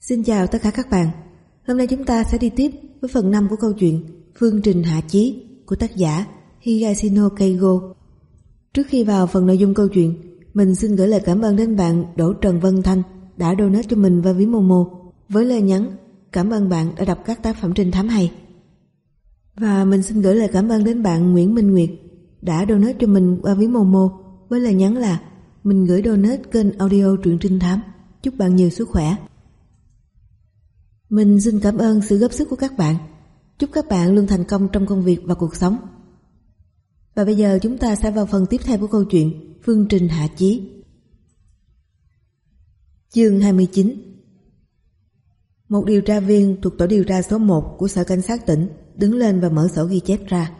Xin chào tất cả các bạn. Hôm nay chúng ta sẽ đi tiếp với phần 5 của câu chuyện Phương Trình Hạ Chí của tác giả Higashino Keigo. Trước khi vào phần nội dung câu chuyện, mình xin gửi lời cảm ơn đến bạn Đỗ Trần Vân Thanh đã donate cho mình và ví Momo với lời nhắn cảm ơn bạn đã đọc các tác phẩm trình thám hay. Và mình xin gửi lời cảm ơn đến bạn Nguyễn Minh Nguyệt đã donate cho mình qua ví Momo với lời nhắn là mình gửi donate kênh audio truyện trinh thám. Chúc bạn nhiều sức khỏe. Mình xin cảm ơn sự góp sức của các bạn. Chúc các bạn luôn thành công trong công việc và cuộc sống. Và bây giờ chúng ta sẽ vào phần tiếp theo của câu chuyện Phương Trình Hạ Chí. Chương 29 Một điều tra viên thuộc tổ điều tra số 1 của Sở Cảnh sát tỉnh đứng lên và mở sổ ghi chép ra.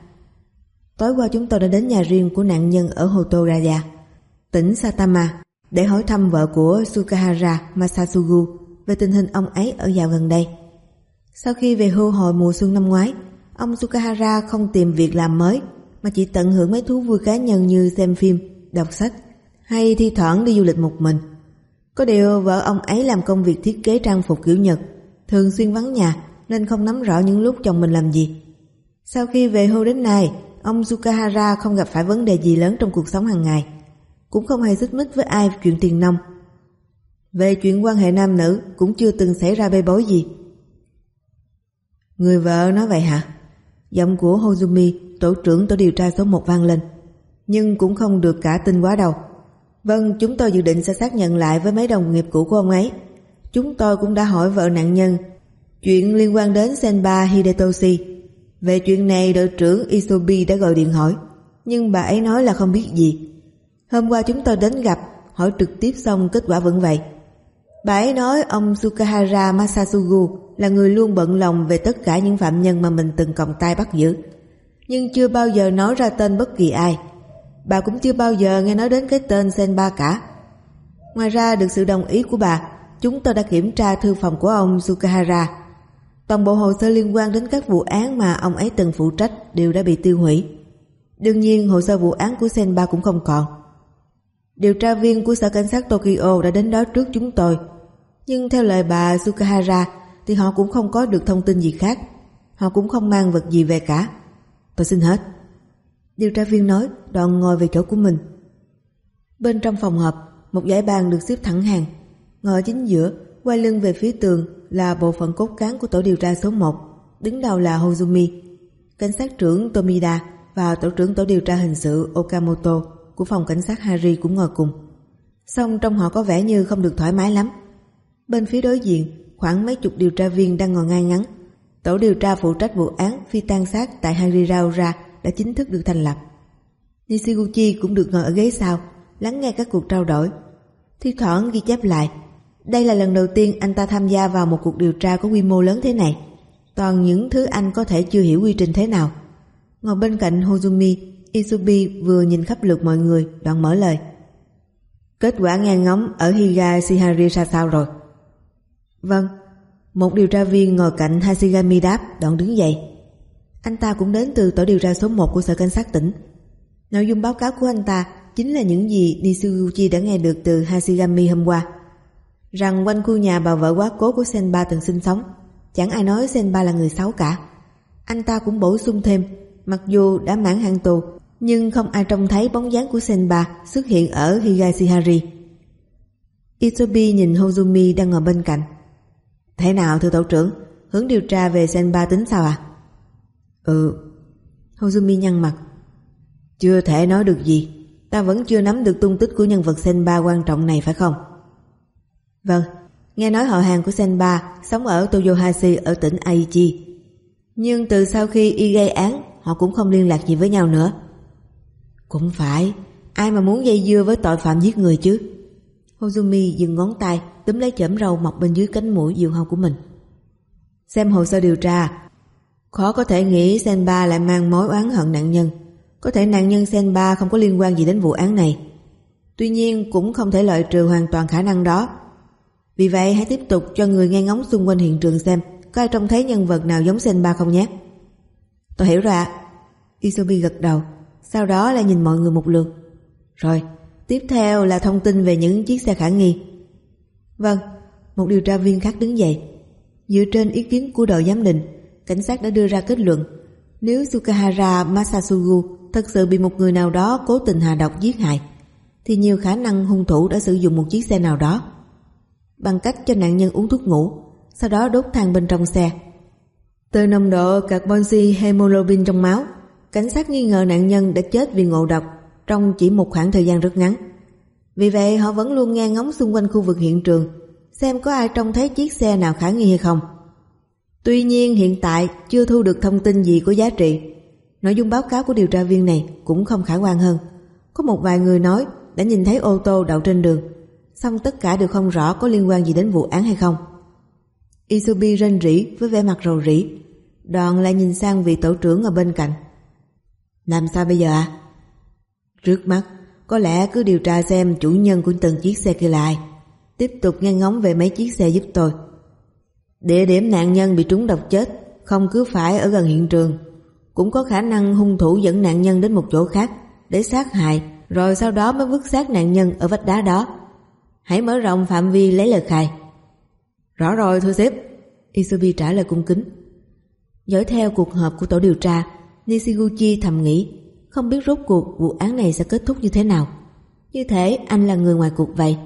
Tối qua chúng tôi đã đến nhà riêng của nạn nhân ở Hotoraya, tỉnh Satama, để hỏi thăm vợ của Sukahara Masasugu về tình hình ông ấy ở dạo gần đây. Sau khi về hưu hồi mùa xuân năm ngoái, ông Sukahara không tìm việc làm mới mà chỉ tận hưởng mấy thú vui cá nhân như xem phim, đọc sách hay thi thoảng đi du lịch một mình. Có điều vợ ông ấy làm công việc thiết kế trang phục kiểu Nhật, thường xuyên vắng nhà nên không nắm rõ những lúc chồng mình làm gì. Sau khi về hưu đến nay, ông Sukahara không gặp phải vấn đề gì lớn trong cuộc sống hàng ngày, cũng không hề xích mích với ai chuyện tiền nông. Về chuyện quan hệ nam nữ cũng chưa từng xảy ra bê bối gì. Người vợ nói vậy hả? Giọng của Hozumi, tổ trưởng tổ điều tra số 1 vang lên. Nhưng cũng không được cả tin quá đâu. Vâng, chúng tôi dự định sẽ xác nhận lại với mấy đồng nghiệp cũ của ông ấy. Chúng tôi cũng đã hỏi vợ nạn nhân chuyện liên quan đến Senba Hidetoshi. Về chuyện này đội trưởng Isobi đã gọi điện hỏi, nhưng bà ấy nói là không biết gì. Hôm qua chúng tôi đến gặp, hỏi trực tiếp xong kết quả vẫn vậy. Bà ấy nói ông Sukahara Masasugu là người luôn bận lòng về tất cả những phạm nhân mà mình từng còng tay bắt giữ. Nhưng chưa bao giờ nói ra tên bất kỳ ai. Bà cũng chưa bao giờ nghe nói đến cái tên Senba cả. Ngoài ra được sự đồng ý của bà, chúng tôi đã kiểm tra thư phòng của ông Sukahara. Toàn bộ hồ sơ liên quan đến các vụ án mà ông ấy từng phụ trách đều đã bị tiêu hủy. Đương nhiên hồ sơ vụ án của Senba cũng không còn. Điều tra viên của sở cảnh sát Tokyo đã đến đó trước chúng tôi. Nhưng theo lời bà Sukahara thì họ cũng không có được thông tin gì khác. Họ cũng không mang vật gì về cả. Tôi xin hết. Điều tra viên nói đoạn ngồi về chỗ của mình. Bên trong phòng họp, một giải bàn được xếp thẳng hàng. Ngồi chính giữa, quay lưng về phía tường là bộ phận cốt cán của tổ điều tra số 1. Đứng đầu là Hozumi, cảnh sát trưởng Tomida và tổ trưởng tổ điều tra hình sự Okamoto của phòng cảnh sát Hari cũng ngồi cùng. Xong trong họ có vẻ như không được thoải mái lắm. Bên phía đối diện, khoảng mấy chục điều tra viên đang ngồi ngay ngắn. Tổ điều tra phụ trách vụ án phi tan sát tại Hariraura đã chính thức được thành lập. Nishiguchi cũng được ngồi ở ghế sau, lắng nghe các cuộc trao đổi. Thi thoảng ghi chép lại, đây là lần đầu tiên anh ta tham gia vào một cuộc điều tra có quy mô lớn thế này. Toàn những thứ anh có thể chưa hiểu quy trình thế nào. Ngồi bên cạnh Hozumi, Isubi vừa nhìn khắp lượt mọi người, đoạn mở lời. Kết quả nghe ngóng ở Higashihari ra sao rồi? Vâng, một điều tra viên ngồi cạnh Hashigami đáp, đoạn đứng dậy. Anh ta cũng đến từ tổ điều tra số 1 của sở cảnh sát tỉnh. Nội dung báo cáo của anh ta chính là những gì Nisuguchi đã nghe được từ Hashigami hôm qua. Rằng quanh khu nhà bà vợ quá cố của Senba từng sinh sống, chẳng ai nói Senba là người xấu cả. Anh ta cũng bổ sung thêm, mặc dù đã mãn hạn tù, nhưng không ai trông thấy bóng dáng của Senba xuất hiện ở Higashihari. Itobi nhìn Hozumi đang ngồi bên cạnh. Thế nào thưa tổ trưởng, hướng điều tra về Senba tính sao à? Ừ. Hozumi nhăn mặt. Chưa thể nói được gì, ta vẫn chưa nắm được tung tích của nhân vật Senba quan trọng này phải không? Vâng, nghe nói họ hàng của Senba sống ở Toyohashi ở tỉnh Aichi. Nhưng từ sau khi y gây án, họ cũng không liên lạc gì với nhau nữa. Cũng phải, ai mà muốn dây dưa với tội phạm giết người chứ? Hozumi dừng ngón tay túm lấy chẩm râu mọc bên dưới cánh mũi diều hâu của mình. Xem hồ sơ điều tra, khó có thể nghĩ Senba lại mang mối oán hận nạn nhân. Có thể nạn nhân Senba không có liên quan gì đến vụ án này. Tuy nhiên cũng không thể loại trừ hoàn toàn khả năng đó. Vì vậy hãy tiếp tục cho người nghe ngóng xung quanh hiện trường xem có ai trông thấy nhân vật nào giống Senba không nhé. Tôi hiểu rồi ạ. Isobi gật đầu, sau đó lại nhìn mọi người một lượt. Rồi, tiếp theo là thông tin về những chiếc xe khả nghi. Vâng, một điều tra viên khác đứng dậy. Dựa trên ý kiến của đội giám định, cảnh sát đã đưa ra kết luận nếu Sukahara Masasugu thật sự bị một người nào đó cố tình hạ độc giết hại, thì nhiều khả năng hung thủ đã sử dụng một chiếc xe nào đó bằng cách cho nạn nhân uống thuốc ngủ, sau đó đốt than bên trong xe. Từ nồng độ carbonxy hemoglobin trong máu, cảnh sát nghi ngờ nạn nhân đã chết vì ngộ độc trong chỉ một khoảng thời gian rất ngắn. Vì vậy họ vẫn luôn nghe ngóng xung quanh khu vực hiện trường xem có ai trông thấy chiếc xe nào khả nghi hay không. Tuy nhiên hiện tại chưa thu được thông tin gì có giá trị. Nội dung báo cáo của điều tra viên này cũng không khả quan hơn. Có một vài người nói đã nhìn thấy ô tô đậu trên đường, xong tất cả đều không rõ có liên quan gì đến vụ án hay không. Isubi rên rỉ với vẻ mặt rầu rĩ, đoàn lại nhìn sang vị tổ trưởng ở bên cạnh. Làm sao bây giờ ạ? Trước mắt, có lẽ cứ điều tra xem chủ nhân của từng chiếc xe kia là ai. Tiếp tục nghe ngóng về mấy chiếc xe giúp tôi. Địa điểm nạn nhân bị trúng độc chết không cứ phải ở gần hiện trường. Cũng có khả năng hung thủ dẫn nạn nhân đến một chỗ khác để sát hại rồi sau đó mới vứt xác nạn nhân ở vách đá đó. Hãy mở rộng phạm vi lấy lời khai. Rõ rồi thưa sếp. Isubi trả lời cung kính. Dõi theo cuộc họp của tổ điều tra, Nishiguchi thầm nghĩ không biết rốt cuộc vụ án này sẽ kết thúc như thế nào. Như thế anh là người ngoài cuộc vậy.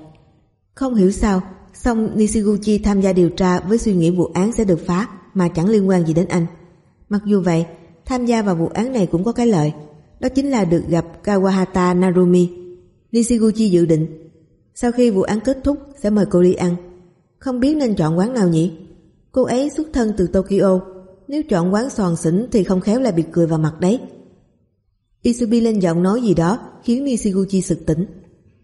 Không hiểu sao, song Nishiguchi tham gia điều tra với suy nghĩ vụ án sẽ được phá mà chẳng liên quan gì đến anh. Mặc dù vậy, tham gia vào vụ án này cũng có cái lợi. Đó chính là được gặp Kawahata Narumi. Nishiguchi dự định, sau khi vụ án kết thúc sẽ mời cô đi ăn. Không biết nên chọn quán nào nhỉ? Cô ấy xuất thân từ Tokyo, nếu chọn quán sòn xỉn thì không khéo lại bị cười vào mặt đấy. Isubi lên giọng nói gì đó khiến Nishiguchi sực tỉnh.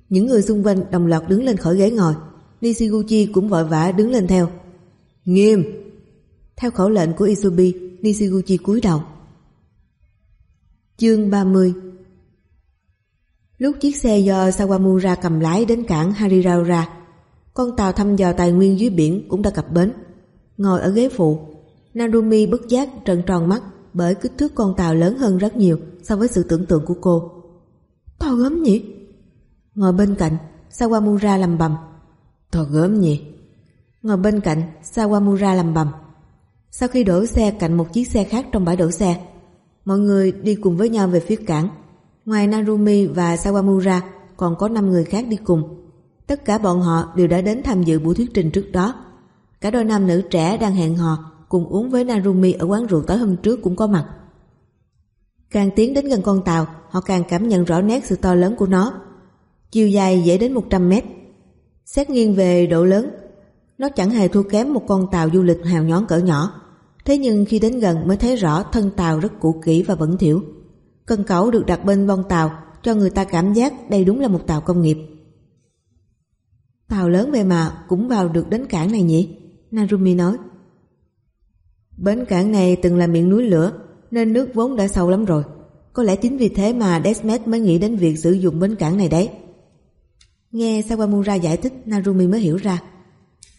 Những người xung quanh đồng loạt đứng lên khỏi ghế ngồi. Nishiguchi cũng vội vã đứng lên theo. Nghiêm! Theo khẩu lệnh của Isubi, Nishiguchi cúi đầu. Chương 30 Lúc chiếc xe do Sawamura cầm lái đến cảng Hariraura, con tàu thăm dò tài nguyên dưới biển cũng đã cập bến. Ngồi ở ghế phụ, Narumi bất giác trợn tròn mắt bởi kích thước con tàu lớn hơn rất nhiều so với sự tưởng tượng của cô. To gớm nhỉ? Ngồi bên cạnh, Sawamura lầm bầm. To gớm nhỉ? Ngồi bên cạnh, Sawamura lầm bầm. Sau khi đổ xe cạnh một chiếc xe khác trong bãi đổ xe, mọi người đi cùng với nhau về phía cảng. Ngoài Narumi và Sawamura còn có 5 người khác đi cùng. Tất cả bọn họ đều đã đến tham dự buổi thuyết trình trước đó. Cả đôi nam nữ trẻ đang hẹn hò cùng uống với Narumi ở quán rượu tối hôm trước cũng có mặt. Càng tiến đến gần con tàu, họ càng cảm nhận rõ nét sự to lớn của nó. Chiều dài dễ đến 100 mét. Xét nghiêng về độ lớn, nó chẳng hề thua kém một con tàu du lịch hào nhón cỡ nhỏ. Thế nhưng khi đến gần mới thấy rõ thân tàu rất cũ kỹ và bẩn thỉu. Cân cẩu được đặt bên bon tàu cho người ta cảm giác đây đúng là một tàu công nghiệp. Tàu lớn về mà cũng vào được đến cảng này nhỉ? Narumi nói. Bến cảng này từng là miệng núi lửa nên nước vốn đã sâu lắm rồi. Có lẽ chính vì thế mà Desmet mới nghĩ đến việc sử dụng bến cảng này đấy. Nghe Sawamura giải thích Narumi mới hiểu ra.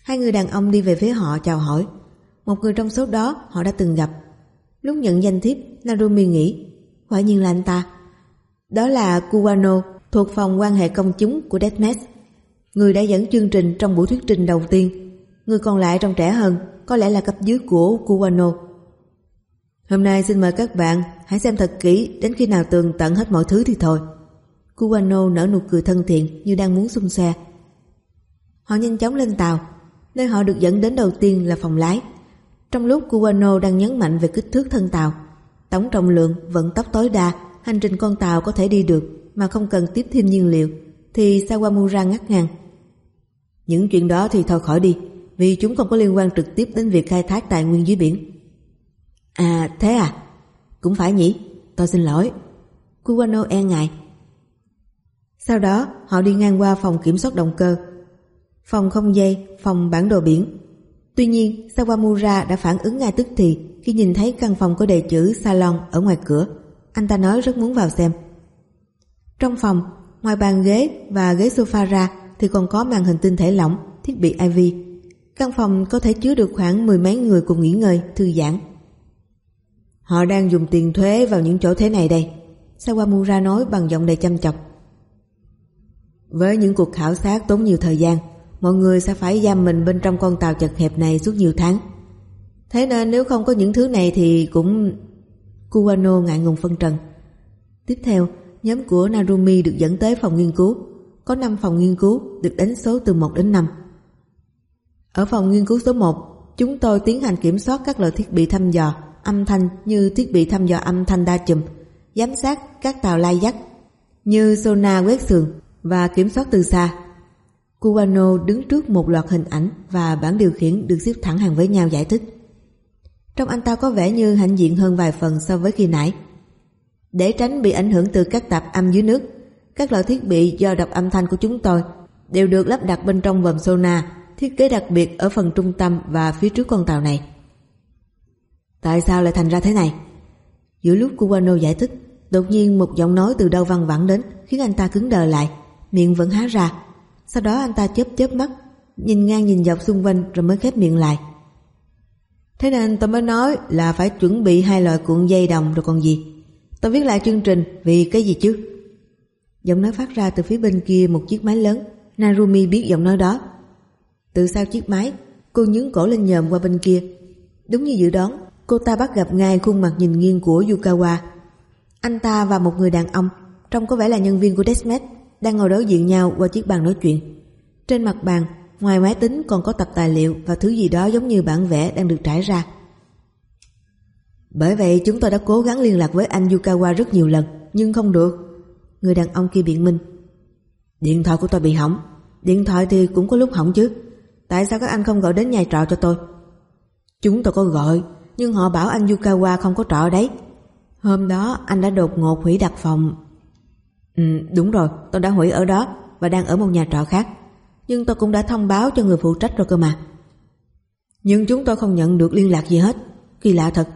Hai người đàn ông đi về phía họ chào hỏi. Một người trong số đó họ đã từng gặp. Lúc nhận danh thiếp, Narumi nghĩ quả nhiên là anh ta. Đó là Kuwano thuộc phòng quan hệ công chúng của Desmet. Người đã dẫn chương trình trong buổi thuyết trình đầu tiên. Người còn lại trong trẻ hơn có lẽ là cấp dưới của Kuwano. Hôm nay xin mời các bạn hãy xem thật kỹ đến khi nào tường tận hết mọi thứ thì thôi. Kuwano nở nụ cười thân thiện như đang muốn xung xe. Họ nhanh chóng lên tàu, nơi họ được dẫn đến đầu tiên là phòng lái. Trong lúc Kuwano đang nhấn mạnh về kích thước thân tàu, tổng trọng lượng, vận tốc tối đa, hành trình con tàu có thể đi được mà không cần tiếp thêm nhiên liệu, thì Sawamura ngắt ngang. Những chuyện đó thì thôi khỏi đi, vì chúng không có liên quan trực tiếp đến việc khai thác tài nguyên dưới biển. À thế à? Cũng phải nhỉ? Tôi xin lỗi. Kuwano e ngại. Sau đó họ đi ngang qua phòng kiểm soát động cơ. Phòng không dây, phòng bản đồ biển. Tuy nhiên Sawamura đã phản ứng ngay tức thì khi nhìn thấy căn phòng có đề chữ salon ở ngoài cửa. Anh ta nói rất muốn vào xem. Trong phòng, ngoài bàn ghế và ghế sofa ra thì còn có màn hình tinh thể lỏng, thiết bị IV. Căn phòng có thể chứa được khoảng mười mấy người cùng nghỉ ngơi, thư giãn. Họ đang dùng tiền thuế vào những chỗ thế này đây. Sawamura nói bằng giọng đầy chăm chọc. Với những cuộc khảo sát tốn nhiều thời gian, mọi người sẽ phải giam mình bên trong con tàu chật hẹp này suốt nhiều tháng. Thế nên nếu không có những thứ này thì cũng... Kuwano ngại ngùng phân trần. Tiếp theo, nhóm của Narumi được dẫn tới phòng nghiên cứu. Có 5 phòng nghiên cứu được đánh số từ 1 đến 5. Ở phòng nghiên cứu số 1, chúng tôi tiến hành kiểm soát các loại thiết bị thăm dò âm thanh như thiết bị thăm dò âm thanh đa chùm, giám sát các tàu lai dắt như sonar quét sườn và kiểm soát từ xa. Cubano đứng trước một loạt hình ảnh và bản điều khiển được xếp thẳng hàng với nhau giải thích. Trong anh ta có vẻ như hãnh diện hơn vài phần so với khi nãy. Để tránh bị ảnh hưởng từ các tạp âm dưới nước, các loại thiết bị do đọc âm thanh của chúng tôi đều được lắp đặt bên trong vòm sonar thiết kế đặc biệt ở phần trung tâm và phía trước con tàu này. Tại sao lại thành ra thế này? Giữa lúc Cubano giải thích, đột nhiên một giọng nói từ đâu văng vẳng đến khiến anh ta cứng đờ lại, miệng vẫn há ra. Sau đó anh ta chớp chớp mắt, nhìn ngang nhìn dọc xung quanh rồi mới khép miệng lại. Thế nên tôi mới nói là phải chuẩn bị hai loại cuộn dây đồng rồi còn gì. Tôi viết lại chương trình vì cái gì chứ? Giọng nói phát ra từ phía bên kia một chiếc máy lớn. Narumi biết giọng nói đó. Từ sau chiếc máy, cô nhướng cổ lên nhòm qua bên kia. Đúng như dự đoán, cô ta bắt gặp ngay khuôn mặt nhìn nghiêng của Yukawa. Anh ta và một người đàn ông, trông có vẻ là nhân viên của Desmet, đang ngồi đối diện nhau qua chiếc bàn nói chuyện. Trên mặt bàn, ngoài máy tính còn có tập tài liệu và thứ gì đó giống như bản vẽ đang được trải ra. Bởi vậy chúng tôi đã cố gắng liên lạc với anh Yukawa rất nhiều lần, nhưng không được. Người đàn ông kia biện minh. Điện thoại của tôi bị hỏng, điện thoại thì cũng có lúc hỏng chứ. Tại sao các anh không gọi đến nhà trọ cho tôi? Chúng tôi có gọi, nhưng họ bảo anh Yukawa không có trọ đấy. Hôm đó anh đã đột ngột hủy đặt phòng. Ừ, đúng rồi, tôi đã hủy ở đó và đang ở một nhà trọ khác. Nhưng tôi cũng đã thông báo cho người phụ trách rồi cơ mà. Nhưng chúng tôi không nhận được liên lạc gì hết. Kỳ lạ thật.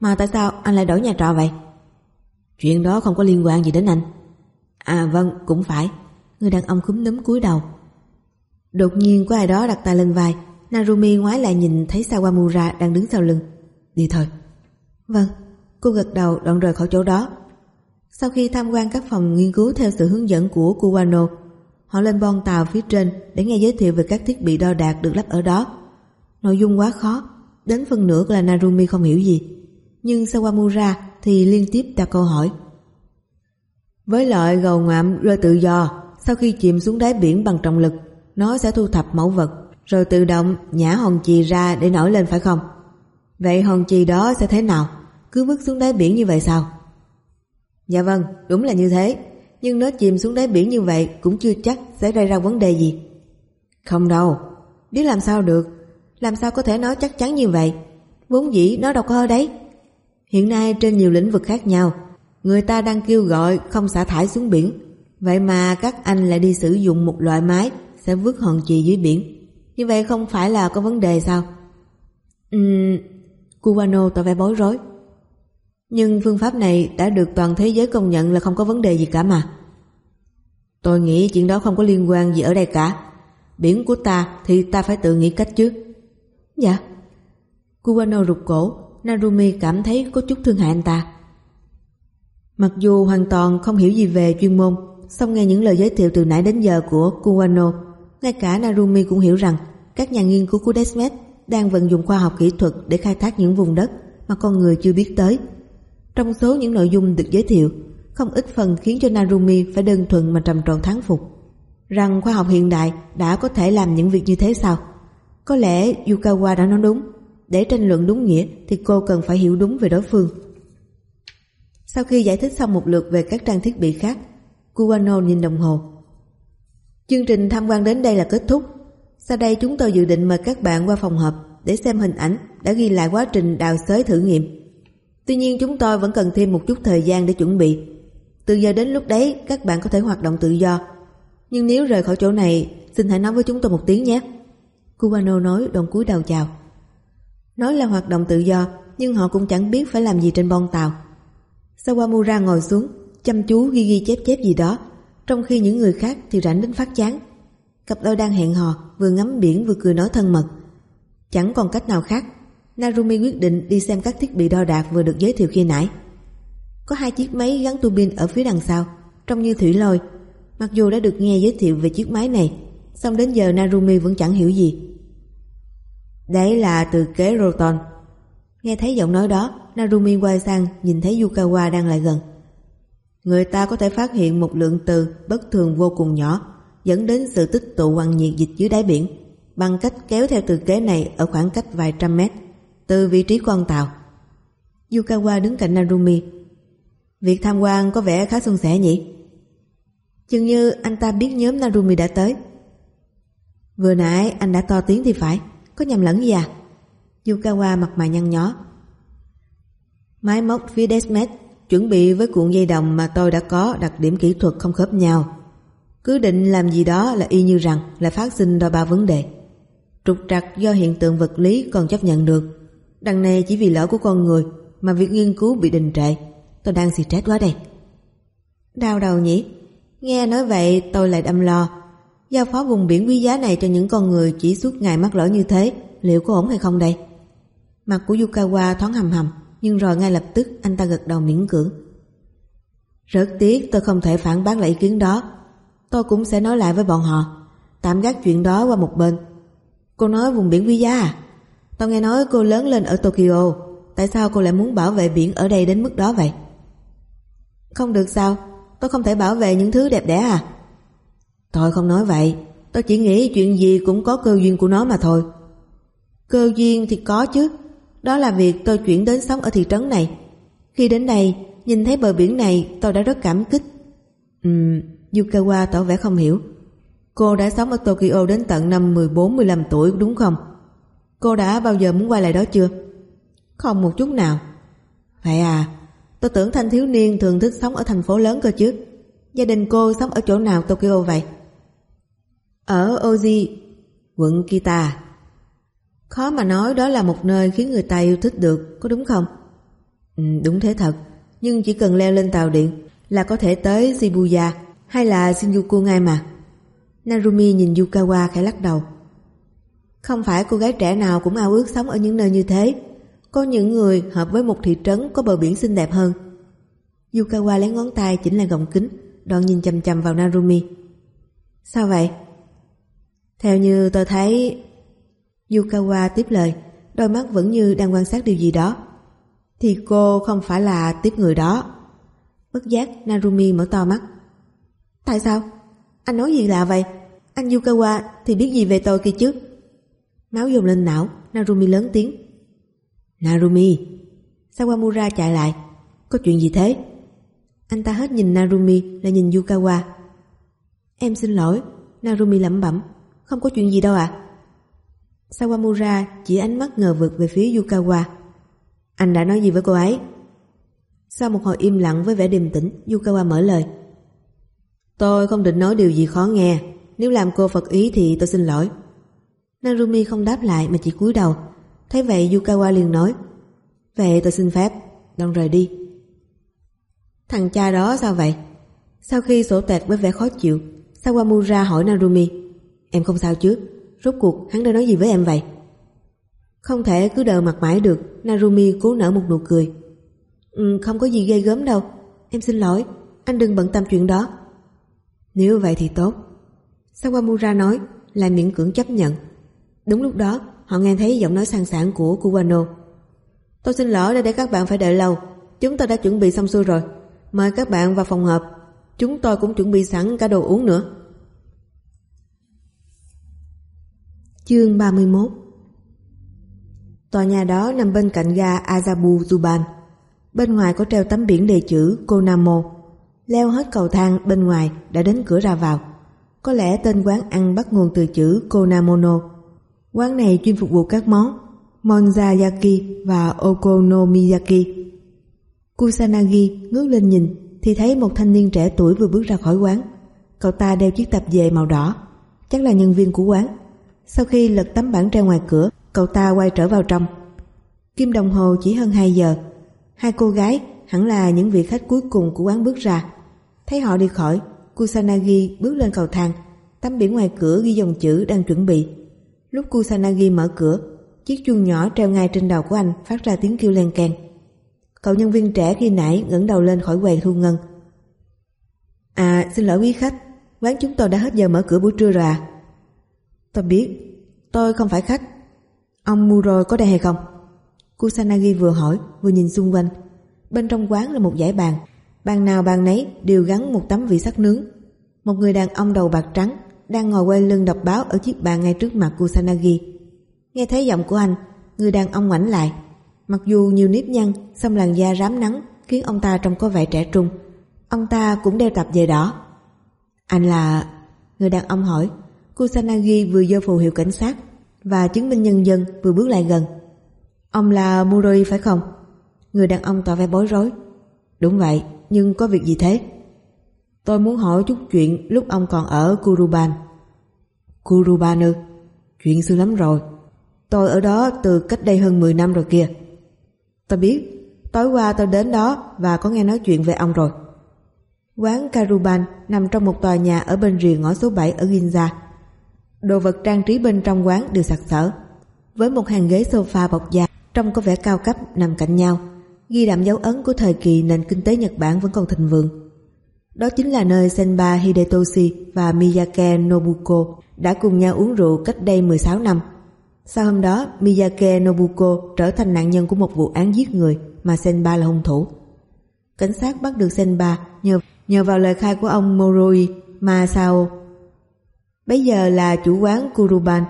Mà tại sao anh lại đổi nhà trọ vậy? Chuyện đó không có liên quan gì đến anh. À vâng, cũng phải. Người đàn ông cúm núm cúi đầu. Đột nhiên có ai đó đặt tay lên vai. Narumi ngoái lại nhìn thấy Sawamura đang đứng sau lưng. Đi thôi. Vâng, cô gật đầu đoạn rời khỏi chỗ đó. Sau khi tham quan các phòng nghiên cứu theo sự hướng dẫn của Kuwano, họ lên bon tàu phía trên để nghe giới thiệu về các thiết bị đo đạc được lắp ở đó. Nội dung quá khó, đến phần nửa là Narumi không hiểu gì. Nhưng Sawamura thì liên tiếp đặt câu hỏi. Với loại gầu ngoạm rơi tự do, sau khi chìm xuống đáy biển bằng trọng lực, nó sẽ thu thập mẫu vật, rồi tự động nhả hòn chì ra để nổi lên phải không? Vậy hòn chì đó sẽ thế nào? Cứ vứt xuống đáy biển như vậy sao? Dạ vâng, đúng là như thế. Nhưng nó chìm xuống đáy biển như vậy cũng chưa chắc sẽ gây ra vấn đề gì. Không đâu, biết làm sao được. Làm sao có thể nói chắc chắn như vậy? Vốn dĩ nó đâu có ở đấy. Hiện nay trên nhiều lĩnh vực khác nhau, người ta đang kêu gọi không xả thải xuống biển. Vậy mà các anh lại đi sử dụng một loại máy sẽ vứt hòn chì dưới biển. Như vậy không phải là có vấn đề sao? Ừm, Cubano tỏ vẻ bối rối. Nhưng phương pháp này đã được toàn thế giới công nhận là không có vấn đề gì cả mà. Tôi nghĩ chuyện đó không có liên quan gì ở đây cả. Biển của ta thì ta phải tự nghĩ cách chứ. Dạ. Cubano rụt cổ, Narumi cảm thấy có chút thương hại anh ta. Mặc dù hoàn toàn không hiểu gì về chuyên môn, song nghe những lời giới thiệu từ nãy đến giờ của Kuwano, ngay cả Narumi cũng hiểu rằng các nhà nghiên cứu của Desmet đang vận dụng khoa học kỹ thuật để khai thác những vùng đất mà con người chưa biết tới. Trong số những nội dung được giới thiệu, không ít phần khiến cho Narumi phải đơn thuần mà trầm trồ thán phục. Rằng khoa học hiện đại đã có thể làm những việc như thế sao? Có lẽ Yukawa đã nói đúng. Để tranh luận đúng nghĩa thì cô cần phải hiểu đúng về đối phương. Sau khi giải thích xong một lượt về các trang thiết bị khác, Kuwano nhìn đồng hồ. Chương trình tham quan đến đây là kết thúc. Sau đây chúng tôi dự định mời các bạn qua phòng họp để xem hình ảnh đã ghi lại quá trình đào xới thử nghiệm. Tuy nhiên chúng tôi vẫn cần thêm một chút thời gian để chuẩn bị. Từ giờ đến lúc đấy các bạn có thể hoạt động tự do. Nhưng nếu rời khỏi chỗ này, xin hãy nói với chúng tôi một tiếng nhé. Cubano nói đoạn cúi đầu chào. Nói là hoạt động tự do, nhưng họ cũng chẳng biết phải làm gì trên bon tàu. Sawamura ngồi xuống, chăm chú ghi ghi chép chép gì đó, trong khi những người khác thì rảnh đến phát chán. Cặp đôi đang hẹn hò, vừa ngắm biển vừa cười nói thân mật. Chẳng còn cách nào khác, Narumi quyết định đi xem các thiết bị đo đạc vừa được giới thiệu khi nãy. Có hai chiếc máy gắn tu bin ở phía đằng sau, trông như thủy lôi. Mặc dù đã được nghe giới thiệu về chiếc máy này, Xong đến giờ Narumi vẫn chẳng hiểu gì Đấy là từ kế Roton Nghe thấy giọng nói đó Narumi quay sang nhìn thấy Yukawa đang lại gần Người ta có thể phát hiện một lượng từ bất thường vô cùng nhỏ dẫn đến sự tích tụ hoàng nhiệt dịch dưới đáy biển bằng cách kéo theo từ kế này ở khoảng cách vài trăm mét từ vị trí con tàu. Yukawa đứng cạnh Narumi. Việc tham quan có vẻ khá suôn sẻ nhỉ? Chừng như anh ta biết nhóm Narumi đã tới. Vừa nãy anh đã to tiếng thì phải, có nhầm lẫn gì à? Yukawa mặt mày nhăn nhó. Máy móc phía Desmet chuẩn bị với cuộn dây đồng mà tôi đã có đặc điểm kỹ thuật không khớp nhau. Cứ định làm gì đó là y như rằng là phát sinh đôi ba vấn đề. Trục trặc do hiện tượng vật lý còn chấp nhận được. Đằng này chỉ vì lỗi của con người mà việc nghiên cứu bị đình trệ. Tôi đang xì stress quá đây. Đau đầu nhỉ? Nghe nói vậy tôi lại đâm lo. Giao phó vùng biển quý giá này cho những con người chỉ suốt ngày mắc lỗi như thế, liệu có ổn hay không đây? Mặt của Yukawa thoáng hầm hầm, nhưng rồi ngay lập tức anh ta gật đầu miễn cưỡng. Rất tiếc tôi không thể phản bác lại ý kiến đó. Tôi cũng sẽ nói lại với bọn họ. Tạm gác chuyện đó qua một bên. Cô nói vùng biển quý giá à? Tôi nghe nói cô lớn lên ở Tokyo. Tại sao cô lại muốn bảo vệ biển ở đây đến mức đó vậy? Không được sao? Tôi không thể bảo vệ những thứ đẹp đẽ à? Tôi không nói vậy. Tôi chỉ nghĩ chuyện gì cũng có cơ duyên của nó mà thôi. Cơ duyên thì có chứ. Đó là việc tôi chuyển đến sống ở thị trấn này. Khi đến đây, nhìn thấy bờ biển này tôi đã rất cảm kích. Ừm, Yukawa tỏ vẻ không hiểu. Cô đã sống ở Tokyo đến tận năm 14-15 tuổi đúng không? Cô đã bao giờ muốn quay lại đó chưa? Không một chút nào. Vậy à, tôi tưởng thanh thiếu niên thường thích sống ở thành phố lớn cơ chứ. Gia đình cô sống ở chỗ nào Tokyo vậy? Ở Oji, quận Kita. Khó mà nói đó là một nơi khiến người ta yêu thích được, có đúng không? Ừ, đúng thế thật, nhưng chỉ cần leo lên tàu điện là có thể tới Shibuya hay là Shinjuku ngay mà. Narumi nhìn Yukawa khẽ lắc đầu. Không phải cô gái trẻ nào cũng ao ước sống ở những nơi như thế. Có những người hợp với một thị trấn có bờ biển xinh đẹp hơn. Yukawa lấy ngón tay chỉnh lại gọng kính, đoạn nhìn chầm chầm vào Narumi. Sao vậy? Theo như tôi thấy... Yukawa tiếp lời, đôi mắt vẫn như đang quan sát điều gì đó. Thì cô không phải là tiếp người đó. Bất giác Narumi mở to mắt. Tại sao? Anh nói gì lạ vậy? Anh Yukawa thì biết gì về tôi kia chứ? Máu dồn lên não, Narumi lớn tiếng. Narumi! Sawamura chạy lại. Có chuyện gì thế? Anh ta hết nhìn Narumi là nhìn Yukawa. Em xin lỗi, Narumi lẩm bẩm. Không có chuyện gì đâu ạ. À? Sawamura chỉ ánh mắt ngờ vực về phía Yukawa. Anh đã nói gì với cô ấy? Sau một hồi im lặng với vẻ điềm tĩnh, Yukawa mở lời. Tôi không định nói điều gì khó nghe, nếu làm cô phật ý thì tôi xin lỗi. Narumi không đáp lại mà chỉ cúi đầu. Thấy vậy Yukawa liền nói, Vậy tôi xin phép, đồng rời đi. Thằng cha đó sao vậy? Sau khi sổ tẹt với vẻ khó chịu, Sawamura hỏi Narumi, Em không sao chứ? Rốt cuộc hắn đã nói gì với em vậy? Không thể cứ đờ mặt mãi được, Narumi cố nở một nụ cười. Ừ, không có gì ghê gớm đâu, em xin lỗi, anh đừng bận tâm chuyện đó. Nếu vậy thì tốt. Sawamura nói, lại miễn cưỡng chấp nhận. Đúng lúc đó, họ nghe thấy giọng nói sang sảng của Kuwano. Tôi xin lỗi đã để các bạn phải đợi lâu. Chúng tôi đã chuẩn bị xong xuôi rồi. Mời các bạn vào phòng họp. Chúng tôi cũng chuẩn bị sẵn cả đồ uống nữa. Chương 31 Tòa nhà đó nằm bên cạnh ga Azabu Zuban. Bên ngoài có treo tấm biển đề chữ Konamo. Leo hết cầu thang bên ngoài đã đến cửa ra vào. Có lẽ tên quán ăn bắt nguồn từ chữ Konamono. Quán này chuyên phục vụ các món Monzayaki và Okonomiyaki. Kusanagi ngước lên nhìn thì thấy một thanh niên trẻ tuổi vừa bước ra khỏi quán. Cậu ta đeo chiếc tạp dề màu đỏ, chắc là nhân viên của quán. Sau khi lật tấm bảng ra ngoài cửa, cậu ta quay trở vào trong. Kim đồng hồ chỉ hơn 2 giờ. Hai cô gái hẳn là những vị khách cuối cùng của quán bước ra. Thấy họ đi khỏi, Kusanagi bước lên cầu thang. Tấm biển ngoài cửa ghi dòng chữ đang chuẩn bị. Lúc Kusanagi mở cửa, chiếc chuông nhỏ treo ngay trên đầu của anh phát ra tiếng kêu len keng. Cậu nhân viên trẻ khi nãy ngẩng đầu lên khỏi quầy thu ngân. À, xin lỗi quý khách, quán chúng tôi đã hết giờ mở cửa buổi trưa rồi à? Tôi biết, tôi không phải khách. Ông Muroi có đây hay không? Kusanagi vừa hỏi vừa nhìn xung quanh. Bên trong quán là một dãy bàn. Bàn nào bàn nấy đều gắn một tấm vị sắt nướng. Một người đàn ông đầu bạc trắng đang ngồi quay lưng đọc báo ở chiếc bàn ngay trước mặt Kusanagi. Nghe thấy giọng của anh, người đàn ông ngoảnh lại. Mặc dù nhiều nếp nhăn, xăm làn da rám nắng khiến ông ta trông có vẻ trẻ trung. Ông ta cũng đeo tập dề đỏ. Anh là... Người đàn ông hỏi. Kusanagi vừa do phù hiệu cảnh sát và chứng minh nhân dân vừa bước lại gần. Ông là Muroi phải không? Người đàn ông tỏ vẻ bối rối. Đúng vậy, nhưng có việc gì thế? Tôi muốn hỏi chút chuyện lúc ông còn ở Kuruban. Kuruban ư? Chuyện xưa lắm rồi. Tôi ở đó từ cách đây hơn 10 năm rồi kìa. Tôi biết, tối qua tôi đến đó và có nghe nói chuyện về ông rồi. Quán Karuban nằm trong một tòa nhà ở bên rìa ngõ số 7 ở Ginza. Đồ vật trang trí bên trong quán đều sặc sỡ, với một hàng ghế sofa bọc da trông có vẻ cao cấp nằm cạnh nhau, ghi đậm dấu ấn của thời kỳ nền kinh tế Nhật Bản vẫn còn thịnh vượng. Đó chính là nơi Senba Hidetoshi và Miyake Nobuko đã cùng nhau uống rượu cách đây 16 năm. Sau hôm đó, Miyake Nobuko trở thành nạn nhân của một vụ án giết người mà Senba là hung thủ. Cảnh sát bắt được Senba nhờ nhờ vào lời khai của ông Moroi Masao. Bây giờ là chủ quán Kuruban,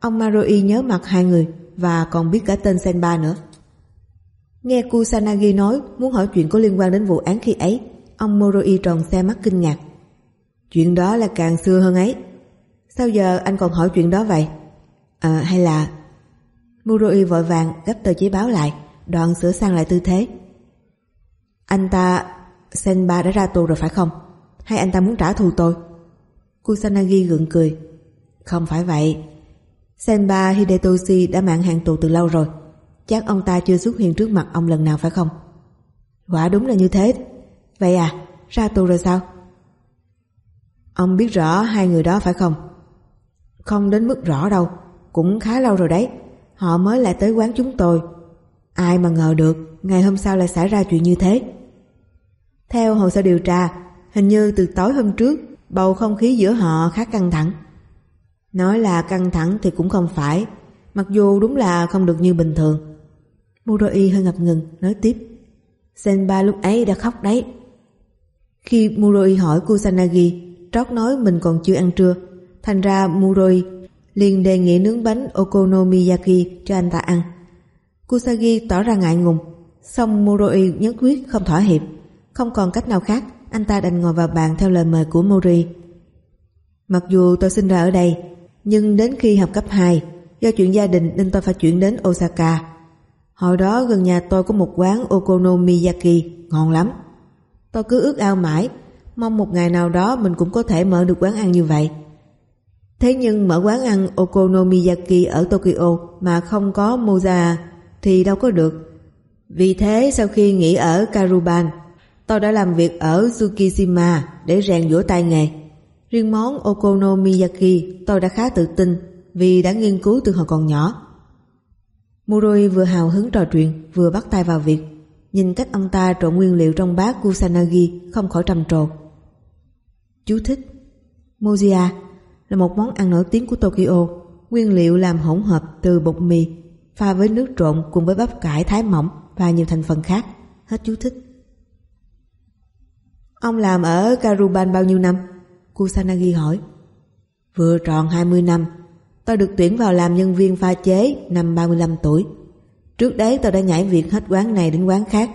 ông Maroi nhớ mặt hai người và còn biết cả tên Senba nữa. Nghe Kusanagi nói muốn hỏi chuyện có liên quan đến vụ án khi ấy, ông Moroi tròn xe mắt kinh ngạc. Chuyện đó là càng xưa hơn ấy. Sao giờ anh còn hỏi chuyện đó vậy? À, hay là... Moroi vội vàng gấp tờ giấy báo lại, đoạn sửa sang lại tư thế. Anh ta... Senba đã ra tù rồi phải không? Hay anh ta muốn trả thù tôi? Kusanagi gượng cười. Không phải vậy, Senba Hidetoshi đã mạng hàng tù từ lâu rồi. Chắc ông ta chưa xuất hiện trước mặt ông lần nào phải không? Quả đúng là như thế. Vậy à, ra tù rồi sao? Ông biết rõ hai người đó phải không? Không đến mức rõ đâu, cũng khá lâu rồi đấy. Họ mới lại tới quán chúng tôi. Ai mà ngờ được, ngày hôm sau lại xảy ra chuyện như thế. Theo hồ sơ điều tra, hình như từ tối hôm trước, bầu không khí giữa họ khá căng thẳng. Nói là căng thẳng thì cũng không phải, mặc dù đúng là không được như bình thường. Muroi hơi ngập ngừng, nói tiếp. Senba lúc ấy đã khóc đấy. Khi Muroi hỏi Kusanagi, trót nói mình còn chưa ăn trưa, thành ra Muroi liền đề nghị nướng bánh Okonomiyaki cho anh ta ăn. Kusagi tỏ ra ngại ngùng, xong Muroi nhất quyết không thỏa hiệp. Không còn cách nào khác, anh ta đành ngồi vào bàn theo lời mời của Mori. Mặc dù tôi sinh ra ở đây, nhưng đến khi học cấp 2, do chuyện gia đình nên tôi phải chuyển đến Osaka. Hồi đó gần nhà tôi có một quán Okonomiyaki, ngon lắm. Tôi cứ ước ao mãi, mong một ngày nào đó mình cũng có thể mở được quán ăn như vậy. Thế nhưng mở quán ăn Okonomiyaki ở Tokyo mà không có moza thì đâu có được. Vì thế sau khi nghỉ ở Karuban, tôi đã làm việc ở Tsukishima để rèn giũa tay nghề. Riêng món Okonomiyaki tôi đã khá tự tin vì đã nghiên cứu từ hồi còn nhỏ. Muroi vừa hào hứng trò chuyện vừa bắt tay vào việc. Nhìn cách ông ta trộn nguyên liệu trong bát Kusanagi không khỏi trầm trồ. Chú thích Mojia là một món ăn nổi tiếng của Tokyo. Nguyên liệu làm hỗn hợp từ bột mì pha với nước trộn cùng với bắp cải thái mỏng và nhiều thành phần khác. Hết chú thích. Ông làm ở Karuban bao nhiêu năm? Kusanagi hỏi. Vừa tròn 20 năm, tôi được tuyển vào làm nhân viên pha chế năm 35 tuổi. Trước đấy tôi đã nhảy việc hết quán này đến quán khác,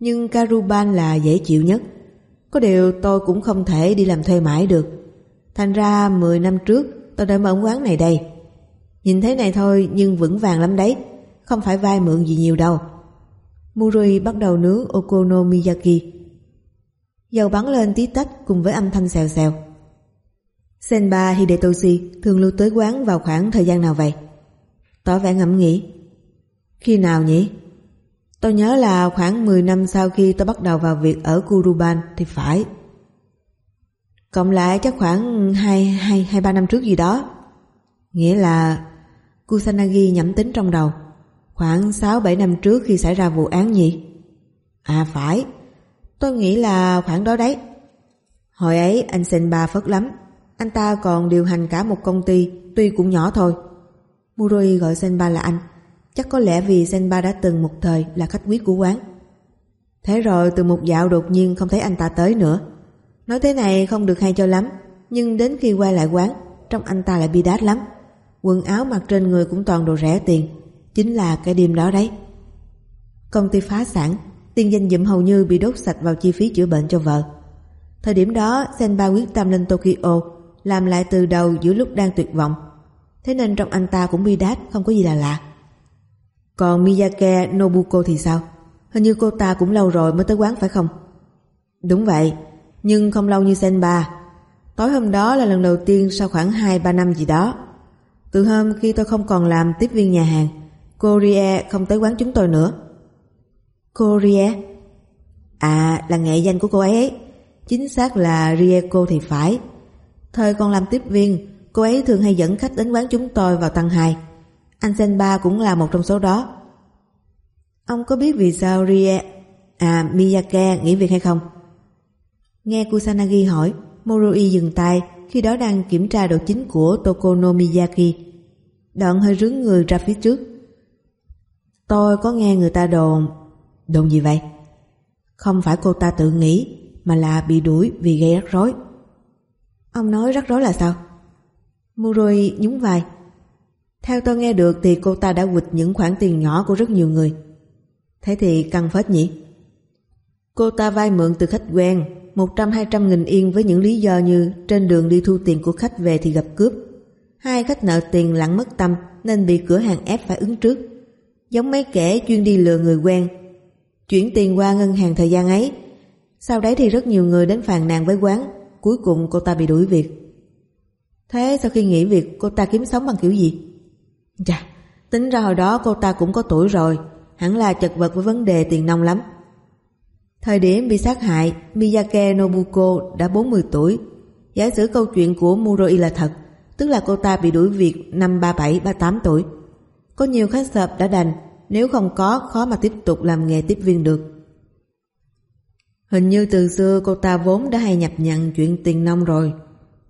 nhưng Karuban là dễ chịu nhất. Có điều tôi cũng không thể đi làm thuê mãi được. Thành ra 10 năm trước tôi đã mở quán này đây. Nhìn thế này thôi nhưng vững vàng lắm đấy, không phải vai mượn gì nhiều đâu. Murui bắt đầu nướng Okonomiyaki. Dầu bắn lên tí tách cùng với âm thanh xèo xèo. Senba Hidetoshi thường lưu tới quán vào khoảng thời gian nào vậy? Tỏ vẻ ngẫm nghĩ. Khi nào nhỉ? Tôi nhớ là khoảng 10 năm sau khi tôi bắt đầu vào việc ở Kuruban thì phải. Cộng lại chắc khoảng 2-3 năm trước gì đó. Nghĩa là Kusanagi nhẩm tính trong đầu. Khoảng 6-7 năm trước khi xảy ra vụ án nhỉ? À phải, tôi nghĩ là khoảng đó đấy. Hồi ấy anh Senba phất lắm anh ta còn điều hành cả một công ty, Tuy cũng nhỏ thôi. Muroi gọi Senba là anh. Chắc có lẽ vì Senba đã từng một thời là khách quý của quán. Thế rồi từ một dạo đột nhiên không thấy anh ta tới nữa. Nói thế này không được hay cho lắm, Nhưng đến khi quay lại quán, Trong anh ta lại bi đát lắm. Quần áo mặc trên người cũng toàn đồ rẻ tiền, Chính là cái đêm đó đấy. Công ty phá sản, Tiền danh dụm hầu như bị đốt sạch vào chi phí chữa bệnh cho vợ. Thời điểm đó, Senba quyết tâm lên Tokyo làm lại từ đầu giữa lúc đang tuyệt vọng. Thế nên trong anh ta cũng bi đát, Không có gì là lạ. Còn Miyake Nobuko thì sao? Hình như cô ta cũng lâu rồi mới tới quán phải không? Đúng vậy, Nhưng không lâu như Senba. Tối hôm đó là lần đầu tiên sau khoảng 2-3 năm gì đó. Từ hôm khi tôi không còn làm tiếp viên nhà hàng, Cô Rie không tới quán chúng tôi nữa. Cô Rie? À là nghệ danh của cô ấy ấy. Chính xác là Rieko thì phải. Thời còn làm tiếp viên, Cô ấy thường hay dẫn khách đến quán chúng tôi vào tầng 2 Anh Senba cũng là một trong số đó. Ông có biết vì sao Rie À Miyake nghỉ việc hay không? Nghe Kusanagi hỏi Moroi dừng tay Khi đó đang kiểm tra độ chính của Tokonomiyaki Đoạn hơi rướng người ra phía trước. Tôi có nghe người ta đồn Đồn gì vậy? Không phải cô ta tự nghĩ, Mà là bị đuổi vì gây rắc rối. Ông nói rắc rối là sao? Muroi nhún vai Theo tôi nghe được thì cô ta đã quỵt những khoản tiền nhỏ của rất nhiều người Thế thì căng phết nhỉ? Cô ta vay mượn từ khách quen 100-200 nghìn yên với những lý do như trên đường đi thu tiền của khách về thì gặp cướp. Hai khách nợ tiền lặng mất tâm nên bị cửa hàng ép phải ứng trước. Giống mấy kẻ chuyên đi lừa người quen. Chuyển tiền qua ngân hàng thời gian ấy. Sau đấy thì rất nhiều người đến phàn nàn với quán. Cuối cùng cô ta bị đuổi việc. Thế sau khi nghỉ việc cô ta kiếm sống bằng kiểu gì? Chà, tính ra hồi đó cô ta cũng có tuổi rồi hẳn là chật vật với vấn đề tiền nông lắm. Thời điểm bị sát hại, Miyake Nobuko đã 40 tuổi. Giả sử câu chuyện của Muroi là thật, tức là cô ta bị đuổi việc năm 37-38 tuổi. Có nhiều khách sập đã đành, nếu không có khó mà tiếp tục làm nghề tiếp viên được. Hình như từ xưa cô ta vốn đã hay nhập nhận chuyện tiền nông rồi.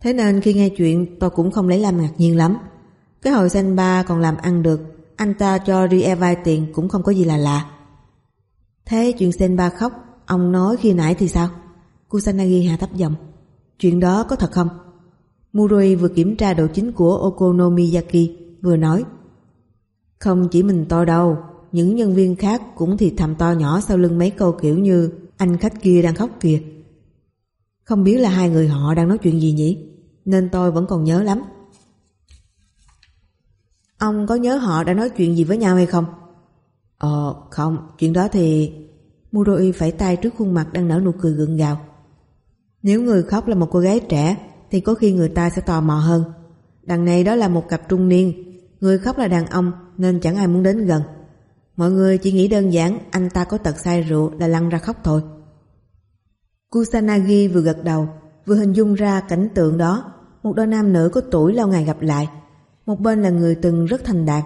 Thế nên khi nghe chuyện tôi cũng không lấy làm ngạc nhiên lắm. Cái hồi xanh ba còn làm ăn được anh ta cho Rie vay tiền cũng không có gì là lạ. Thế chuyện Senba khóc, ông nói khi nãy thì sao? Kusanagi hạ thấp giọng. Chuyện đó có thật không? Murui vừa kiểm tra độ chính của Okonomiyaki vừa nói Không chỉ mình tôi đâu, những nhân viên khác cũng thì thầm to nhỏ sau lưng mấy câu kiểu như anh khách kia đang khóc kìa. Không biết là hai người họ đang nói chuyện gì nhỉ? Nên tôi vẫn còn nhớ lắm. Ông có nhớ họ đã nói chuyện gì với nhau hay không? Ờ, không, chuyện đó thì... Muroi phải tay trước khuôn mặt đang nở nụ cười gượng gạo. Nếu người khóc là một cô gái trẻ thì có khi người ta sẽ tò mò hơn. Đằng này đó là một cặp trung niên, người khóc là đàn ông nên chẳng ai muốn đến gần. Mọi người chỉ nghĩ đơn giản anh ta có tật say rượu là lăn ra khóc thôi. Kusanagi vừa gật đầu, vừa hình dung ra cảnh tượng đó, một đôi nam nữ có tuổi lâu ngày gặp lại, một bên là người từng rất thành đạt,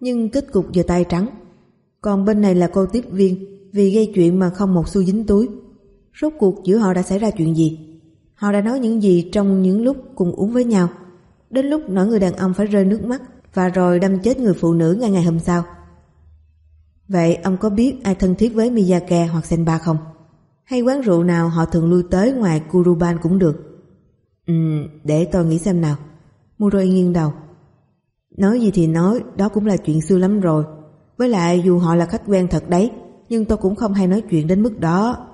nhưng kết cục giờ tay trắng. Còn bên này là cô tiếp viên, vì gây chuyện mà không một xu dính túi. Rốt cuộc giữa họ đã xảy ra chuyện gì? Họ đã nói những gì trong những lúc cùng uống với nhau? Đến lúc nỗi người đàn ông phải rơi nước mắt và rồi đâm chết người phụ nữ ngay ngày hôm sau. Vậy ông có biết ai thân thiết với Miyake hoặc Senba không? Hay quán rượu nào họ thường lui tới ngoài Kuruban cũng được? Ừ, để tôi nghĩ xem nào. Muroi nghiêng đầu. Nói gì thì nói, đó cũng là chuyện xưa lắm rồi. Với lại dù họ là khách quen thật đấy, nhưng tôi cũng không hay nói chuyện đến mức đó.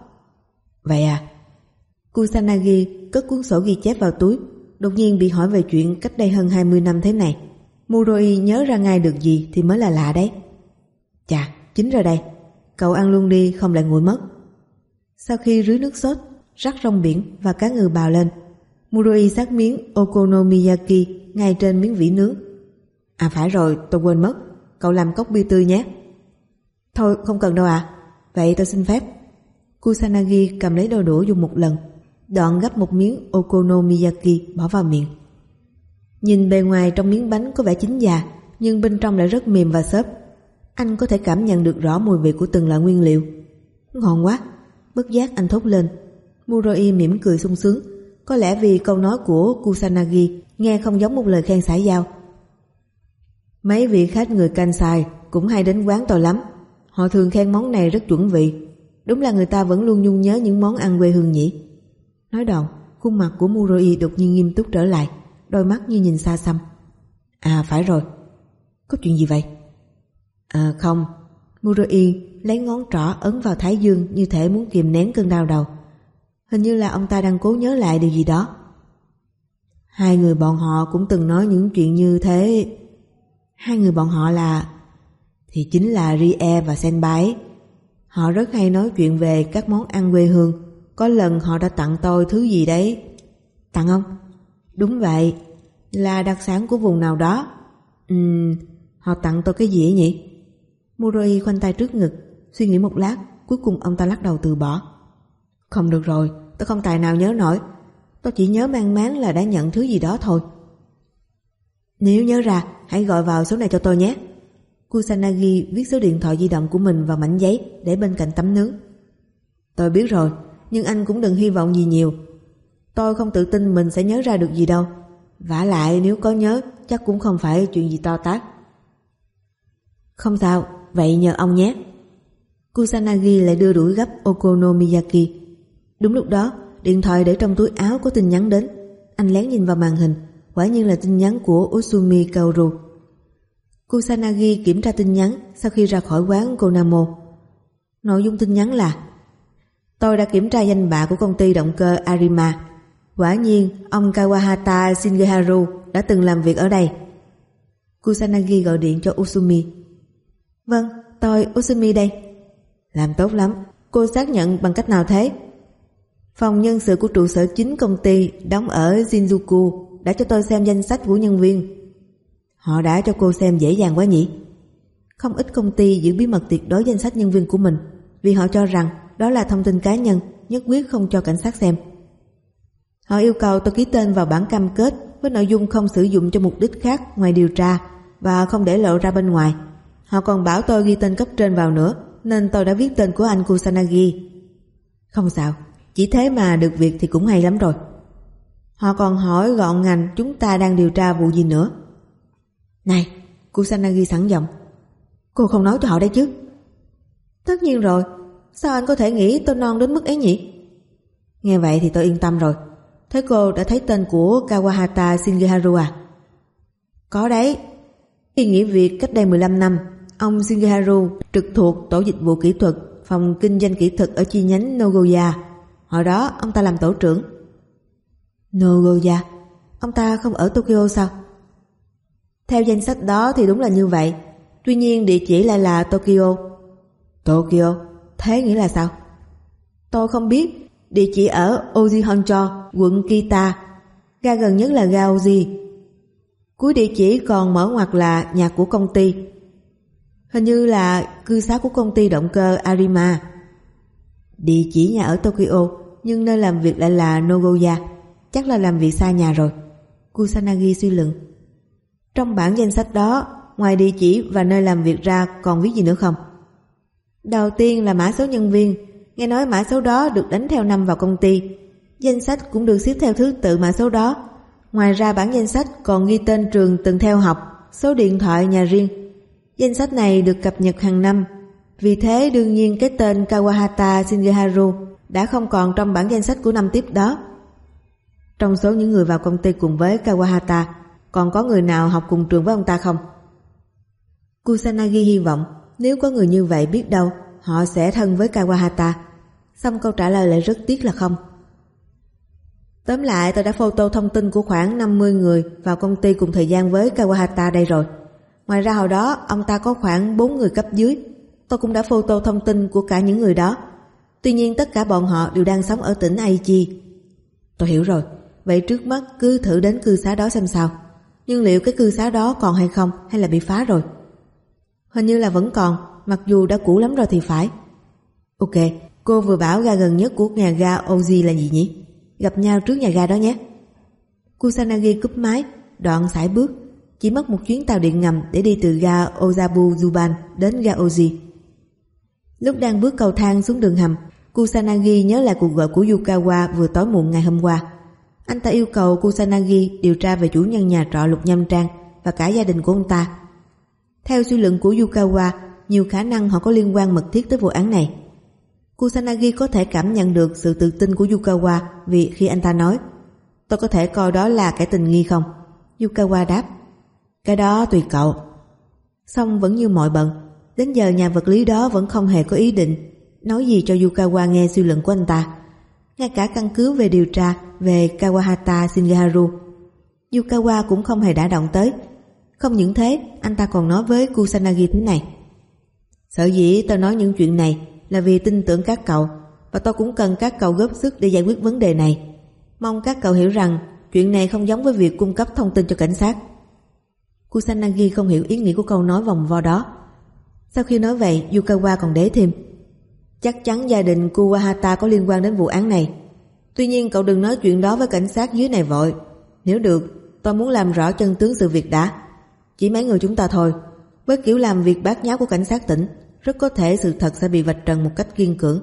Vậy à? Kusanagi cất cuốn sổ ghi chép vào túi, đột nhiên bị hỏi về chuyện cách đây hơn 20 năm thế này. Muroi nhớ ra ngay được gì thì mới là lạ đấy. Chà, chín rồi đây. Cậu ăn luôn đi không lại nguội mất. Sau khi rưới nước sốt, rắc rong biển và cá ngừ bào lên, Muroi sát miếng okonomiyaki ngay trên miếng vỉ nướng. À phải rồi tôi quên mất. Cậu làm cốc bia tươi nhé. Thôi không cần đâu ạ. Vậy tôi xin phép. Kusanagi cầm lấy đôi đũa dùng một lần Đoạn gấp một miếng okonomiyaki bỏ vào miệng. Nhìn bề ngoài trong miếng bánh có vẻ chín già Nhưng bên trong lại rất mềm và xốp. Anh có thể cảm nhận được rõ mùi vị của từng loại nguyên liệu Ngon quá Bất giác anh thốt lên Muroi mỉm cười sung sướng Có lẽ vì câu nói của Kusanagi nghe không giống một lời khen xã giao. Mấy vị khách người Kansai cũng hay đến quán tôi lắm. Họ thường khen món này rất chuẩn vị. Đúng là người ta vẫn luôn nhung nhớ những món ăn quê hương nhỉ. Nói đầu, khuôn mặt của Muroi đột nhiên nghiêm túc trở lại, đôi mắt như nhìn xa xăm. À phải rồi, có chuyện gì vậy? À không, Muroi lấy ngón trỏ ấn vào thái dương như thể muốn kìm nén cơn đau đầu. Hình như là ông ta đang cố nhớ lại điều gì đó. Hai người bọn họ cũng từng nói những chuyện như thế. Hai người bọn họ là... Thì chính là Rie và Senbai. Họ rất hay nói chuyện về các món ăn quê hương. Có lần họ đã tặng tôi thứ gì đấy. Tặng không? Đúng vậy. Là đặc sản của vùng nào đó. Ừm, họ tặng tôi cái gì nhỉ? Murray khoanh tay trước ngực, suy nghĩ một lát, cuối cùng ông ta lắc đầu từ bỏ. Không được rồi, tôi không tài nào nhớ nổi. Tôi chỉ nhớ mang máng là đã nhận thứ gì đó thôi. Nếu nhớ ra, hãy gọi vào số này cho tôi nhé. Kusanagi viết số điện thoại di động của mình vào mảnh giấy để bên cạnh tấm nướng. Tôi biết rồi, nhưng anh cũng đừng hy vọng gì nhiều. Tôi không tự tin mình sẽ nhớ ra được gì đâu. vả lại nếu có nhớ chắc cũng không phải chuyện gì to tát. Không sao, vậy nhờ ông nhé. Kusanagi lại đưa đuổi gấp Okonomiyaki. Đúng lúc đó, điện thoại để trong túi áo có tin nhắn đến. Anh lén nhìn vào màn hình, quả nhiên là tin nhắn của Usumi Kaoru. Kusanagi kiểm tra tin nhắn sau khi ra khỏi quán Konamo. Nội dung tin nhắn là Tôi đã kiểm tra danh bạ của công ty động cơ Arima. Quả nhiên, ông Kawahata Shingeharu đã từng làm việc ở đây. Kusanagi gọi điện cho Usumi. Vâng, tôi Usumi đây. Làm tốt lắm, cô xác nhận bằng cách nào thế? Phòng nhân sự của trụ sở chính công ty đóng ở Shinjuku đã cho tôi xem danh sách của nhân viên. Họ đã cho cô xem dễ dàng quá nhỉ? Không ít công ty giữ bí mật tuyệt đối danh sách nhân viên của mình vì họ cho rằng đó là thông tin cá nhân nhất quyết không cho cảnh sát xem. Họ yêu cầu tôi ký tên vào bản cam kết với nội dung không sử dụng cho mục đích khác ngoài điều tra và không để lộ ra bên ngoài. Họ còn bảo tôi ghi tên cấp trên vào nữa nên tôi đã viết tên của anh Kusanagi. Không sao, chỉ thế mà được việc thì cũng hay lắm rồi. Họ còn hỏi gọn ngành chúng ta đang điều tra vụ gì nữa. Này, Kusanagi sẵn giọng. Cô không nói cho họ đấy chứ? Tất nhiên rồi, sao anh có thể nghĩ tôi non đến mức ấy nhỉ? Nghe vậy thì tôi yên tâm rồi. Thế cô đã thấy tên của Kawahata Shingeharu à? Có đấy. Khi nghỉ việc cách đây 15 năm, Ông Shigeharu trực thuộc tổ dịch vụ kỹ thuật phòng kinh doanh kỹ thuật ở chi nhánh Nogoya. Hồi đó ông ta làm tổ trưởng. Nogoya? Ông ta không ở Tokyo sao? Theo danh sách đó thì đúng là như vậy. Tuy nhiên địa chỉ lại là Tokyo. Tokyo? Thế nghĩa là sao? Tôi không biết. Địa chỉ ở Ojihoncho, quận Kita. Ga gần nhất là ga Oji. Cuối địa chỉ còn mở ngoặt là nhà của công ty Hình như là cư xá của công ty động cơ Arima. Địa chỉ nhà ở Tokyo nhưng nơi làm việc lại là Nogoya. Chắc là làm việc xa nhà rồi. Kusanagi suy luận. Trong bản danh sách đó, ngoài địa chỉ và nơi làm việc ra còn viết gì nữa không? Đầu tiên là mã số nhân viên. Nghe nói mã số đó được đánh theo năm vào công ty. Danh sách cũng được xếp theo thứ tự mã số đó. Ngoài ra bản danh sách còn ghi tên trường từng theo học, số điện thoại nhà riêng Danh sách này được cập nhật hàng năm, vì thế đương nhiên cái tên Kawahata Shingeharu đã không còn trong bản danh sách của năm tiếp đó. Trong số những người vào công ty cùng với Kawahata, còn có người nào học cùng trường với ông ta không? Kusanagi hy vọng nếu có người như vậy biết đâu họ sẽ thân với Kawahata. Xong câu trả lời lại rất tiếc là không. Tóm lại tôi đã photo thông tin của khoảng 50 người vào công ty cùng thời gian với Kawahata đây rồi. Ngoài ra hồi đó, ông ta có khoảng 4 người cấp dưới. Tôi cũng đã photo thông tin của cả những người đó. Tuy nhiên, tất cả bọn họ đều đang sống ở tỉnh Aichi. Tôi hiểu rồi. Vậy trước mắt cứ thử đến cư xá đó xem sao. Nhưng liệu cái cư xá đó còn hay không, Hay là bị phá rồi? Hình như là vẫn còn, Mặc dù đã cũ lắm rồi thì phải. Ok, Cô vừa bảo ga gần nhất của nhà ga Oji là gì nhỉ? Gặp nhau trước nhà ga đó nhé. Kusanagi cúp máy, Đoạn sải bước chỉ mất một chuyến tàu điện ngầm để đi từ ga Ozabu Zuban đến ga Oji. Lúc đang bước cầu thang xuống đường hầm, Kusanagi nhớ lại cuộc gọi của Yukawa vừa tối muộn ngày hôm qua. Anh ta yêu cầu Kusanagi điều tra về chủ nhân nhà trọ Lục Nhâm Trang và cả gia đình của ông ta. Theo suy luận của Yukawa, nhiều khả năng họ có liên quan mật thiết tới vụ án này. Kusanagi có thể cảm nhận được sự tự tin của Yukawa vì khi anh ta nói Tôi có thể coi đó là kẻ tình nghi không? Yukawa đáp cái đó tùy cậu. Xong vẫn như mọi bận, đến giờ nhà vật lý đó vẫn không hề có ý định nói gì cho Yukawa nghe suy luận của anh ta. Ngay cả căn cứ về điều tra về Kawahata Shingaharu, Yukawa cũng không hề đã động tới. Không những thế, anh ta còn nói với Kusanagi thế này. Sở dĩ tôi nói những chuyện này là vì tin tưởng các cậu và tôi cũng cần các cậu góp sức để giải quyết vấn đề này. Mong các cậu hiểu rằng chuyện này không giống với việc cung cấp thông tin cho cảnh sát. Kusanagi không hiểu ý nghĩa của câu nói vòng vo đó. Sau khi nói vậy, Yukawa còn đế thêm. Chắc chắn gia đình Kuwahata có liên quan đến vụ án này. Tuy nhiên cậu đừng nói chuyện đó với cảnh sát dưới này vội. Nếu được, tôi muốn làm rõ chân tướng sự việc đã. Chỉ mấy người chúng ta thôi. Với kiểu làm việc bát nháo của cảnh sát tỉnh, rất có thể sự thật sẽ bị vạch trần một cách kiên cưỡng.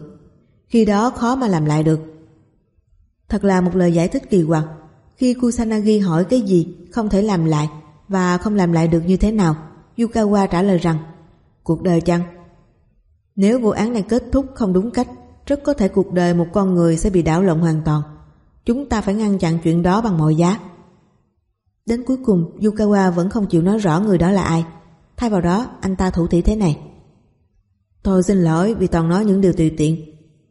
Khi đó khó mà làm lại được. Thật là một lời giải thích kỳ quặc. Khi Kusanagi hỏi cái gì không thể làm lại và không làm lại được như thế nào, Yukawa trả lời rằng cuộc đời chăng? Nếu vụ án này kết thúc không đúng cách, rất có thể cuộc đời một con người sẽ bị đảo lộn hoàn toàn. Chúng ta phải ngăn chặn chuyện đó bằng mọi giá. Đến cuối cùng, Yukawa vẫn không chịu nói rõ người đó là ai. Thay vào đó, anh ta thủ thỉ thế này. Tôi xin lỗi vì toàn nói những điều tùy tiện.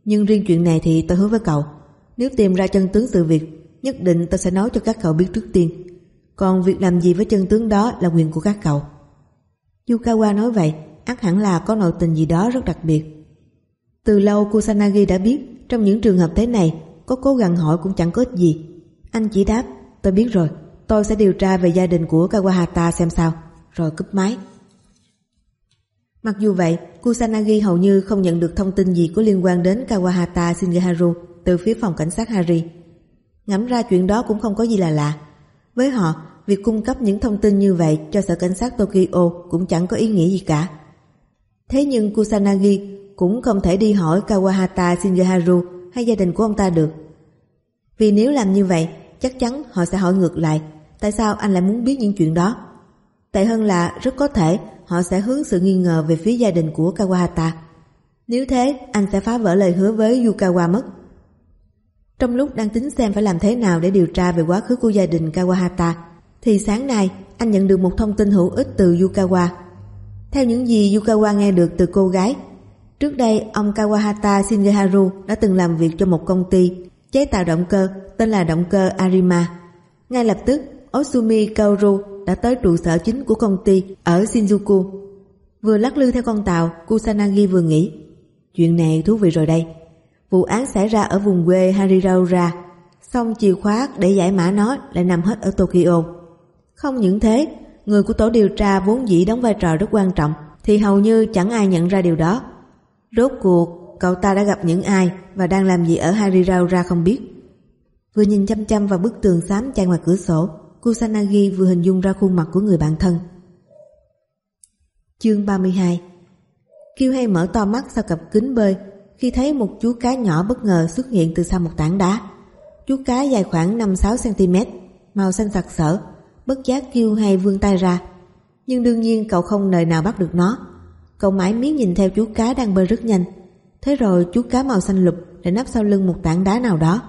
Nhưng riêng chuyện này thì tôi hứa với cậu. Nếu tìm ra chân tướng sự việc, nhất định tôi sẽ nói cho các cậu biết trước tiên. Còn việc làm gì với chân tướng đó là quyền của các cậu. Yukawa nói vậy, ác hẳn là có nội tình gì đó rất đặc biệt. Từ lâu Kusanagi đã biết trong những trường hợp thế này có cố gắng hỏi cũng chẳng có ích gì. Anh chỉ đáp, tôi biết rồi, tôi sẽ điều tra về gia đình của Kawahata xem sao, rồi cúp máy. Mặc dù vậy, Kusanagi hầu như không nhận được thông tin gì có liên quan đến Kawahata Shingeharu từ phía phòng cảnh sát Hari. Ngẫm ra chuyện đó cũng không có gì là lạ. Với họ, việc cung cấp những thông tin như vậy cho sở cảnh sát Tokyo cũng chẳng có ý nghĩa gì cả. Thế nhưng Kusanagi cũng không thể đi hỏi Kawahata Shinjiharu hay gia đình của ông ta được. Vì nếu làm như vậy, chắc chắn họ sẽ hỏi ngược lại tại sao anh lại muốn biết những chuyện đó. Tệ hơn là rất có thể họ sẽ hướng sự nghi ngờ về phía gia đình của Kawahata. Nếu thế, anh sẽ phá vỡ lời hứa với Yukawa mất. Trong lúc đang tính xem phải làm thế nào để điều tra về quá khứ của gia đình Kawahata, thì sáng nay anh nhận được một thông tin hữu ích từ Yukawa. Theo những gì Yukawa nghe được từ cô gái, trước đây ông Kawahata Shingeharu đã từng làm việc cho một công ty chế tạo động cơ tên là động cơ Arima. Ngay lập tức, Osumi Kaoru đã tới trụ sở chính của công ty ở Shinjuku. Vừa lắc lư theo con tàu, Kusanagi vừa nghĩ, chuyện này thú vị rồi đây. Vụ án xảy ra ở vùng quê Hariraura, xong chìa khóa để giải mã nó lại nằm hết ở Tokyo. Không những thế, người của tổ điều tra vốn dĩ đóng vai trò rất quan trọng thì hầu như chẳng ai nhận ra điều đó. Rốt cuộc, cậu ta đã gặp những ai và đang làm gì ở Hariraura không biết. Vừa nhìn chăm chăm vào bức tường xám chan ngoài cửa sổ, Kusanagi vừa hình dung ra khuôn mặt của người bạn thân. Chương 32 Kiêu hay mở to mắt sau cặp kính bơi khi thấy một chú cá nhỏ bất ngờ xuất hiện từ sau một tảng đá. Chú cá dài khoảng 5-6cm, màu xanh sặc sỡ, bất giác kêu hay vươn tay ra. Nhưng đương nhiên cậu không nơi nào bắt được nó. Cậu mãi miết nhìn theo chú cá đang bơi rất nhanh. Thế rồi chú cá màu xanh lục lại nắp sau lưng một tảng đá nào đó.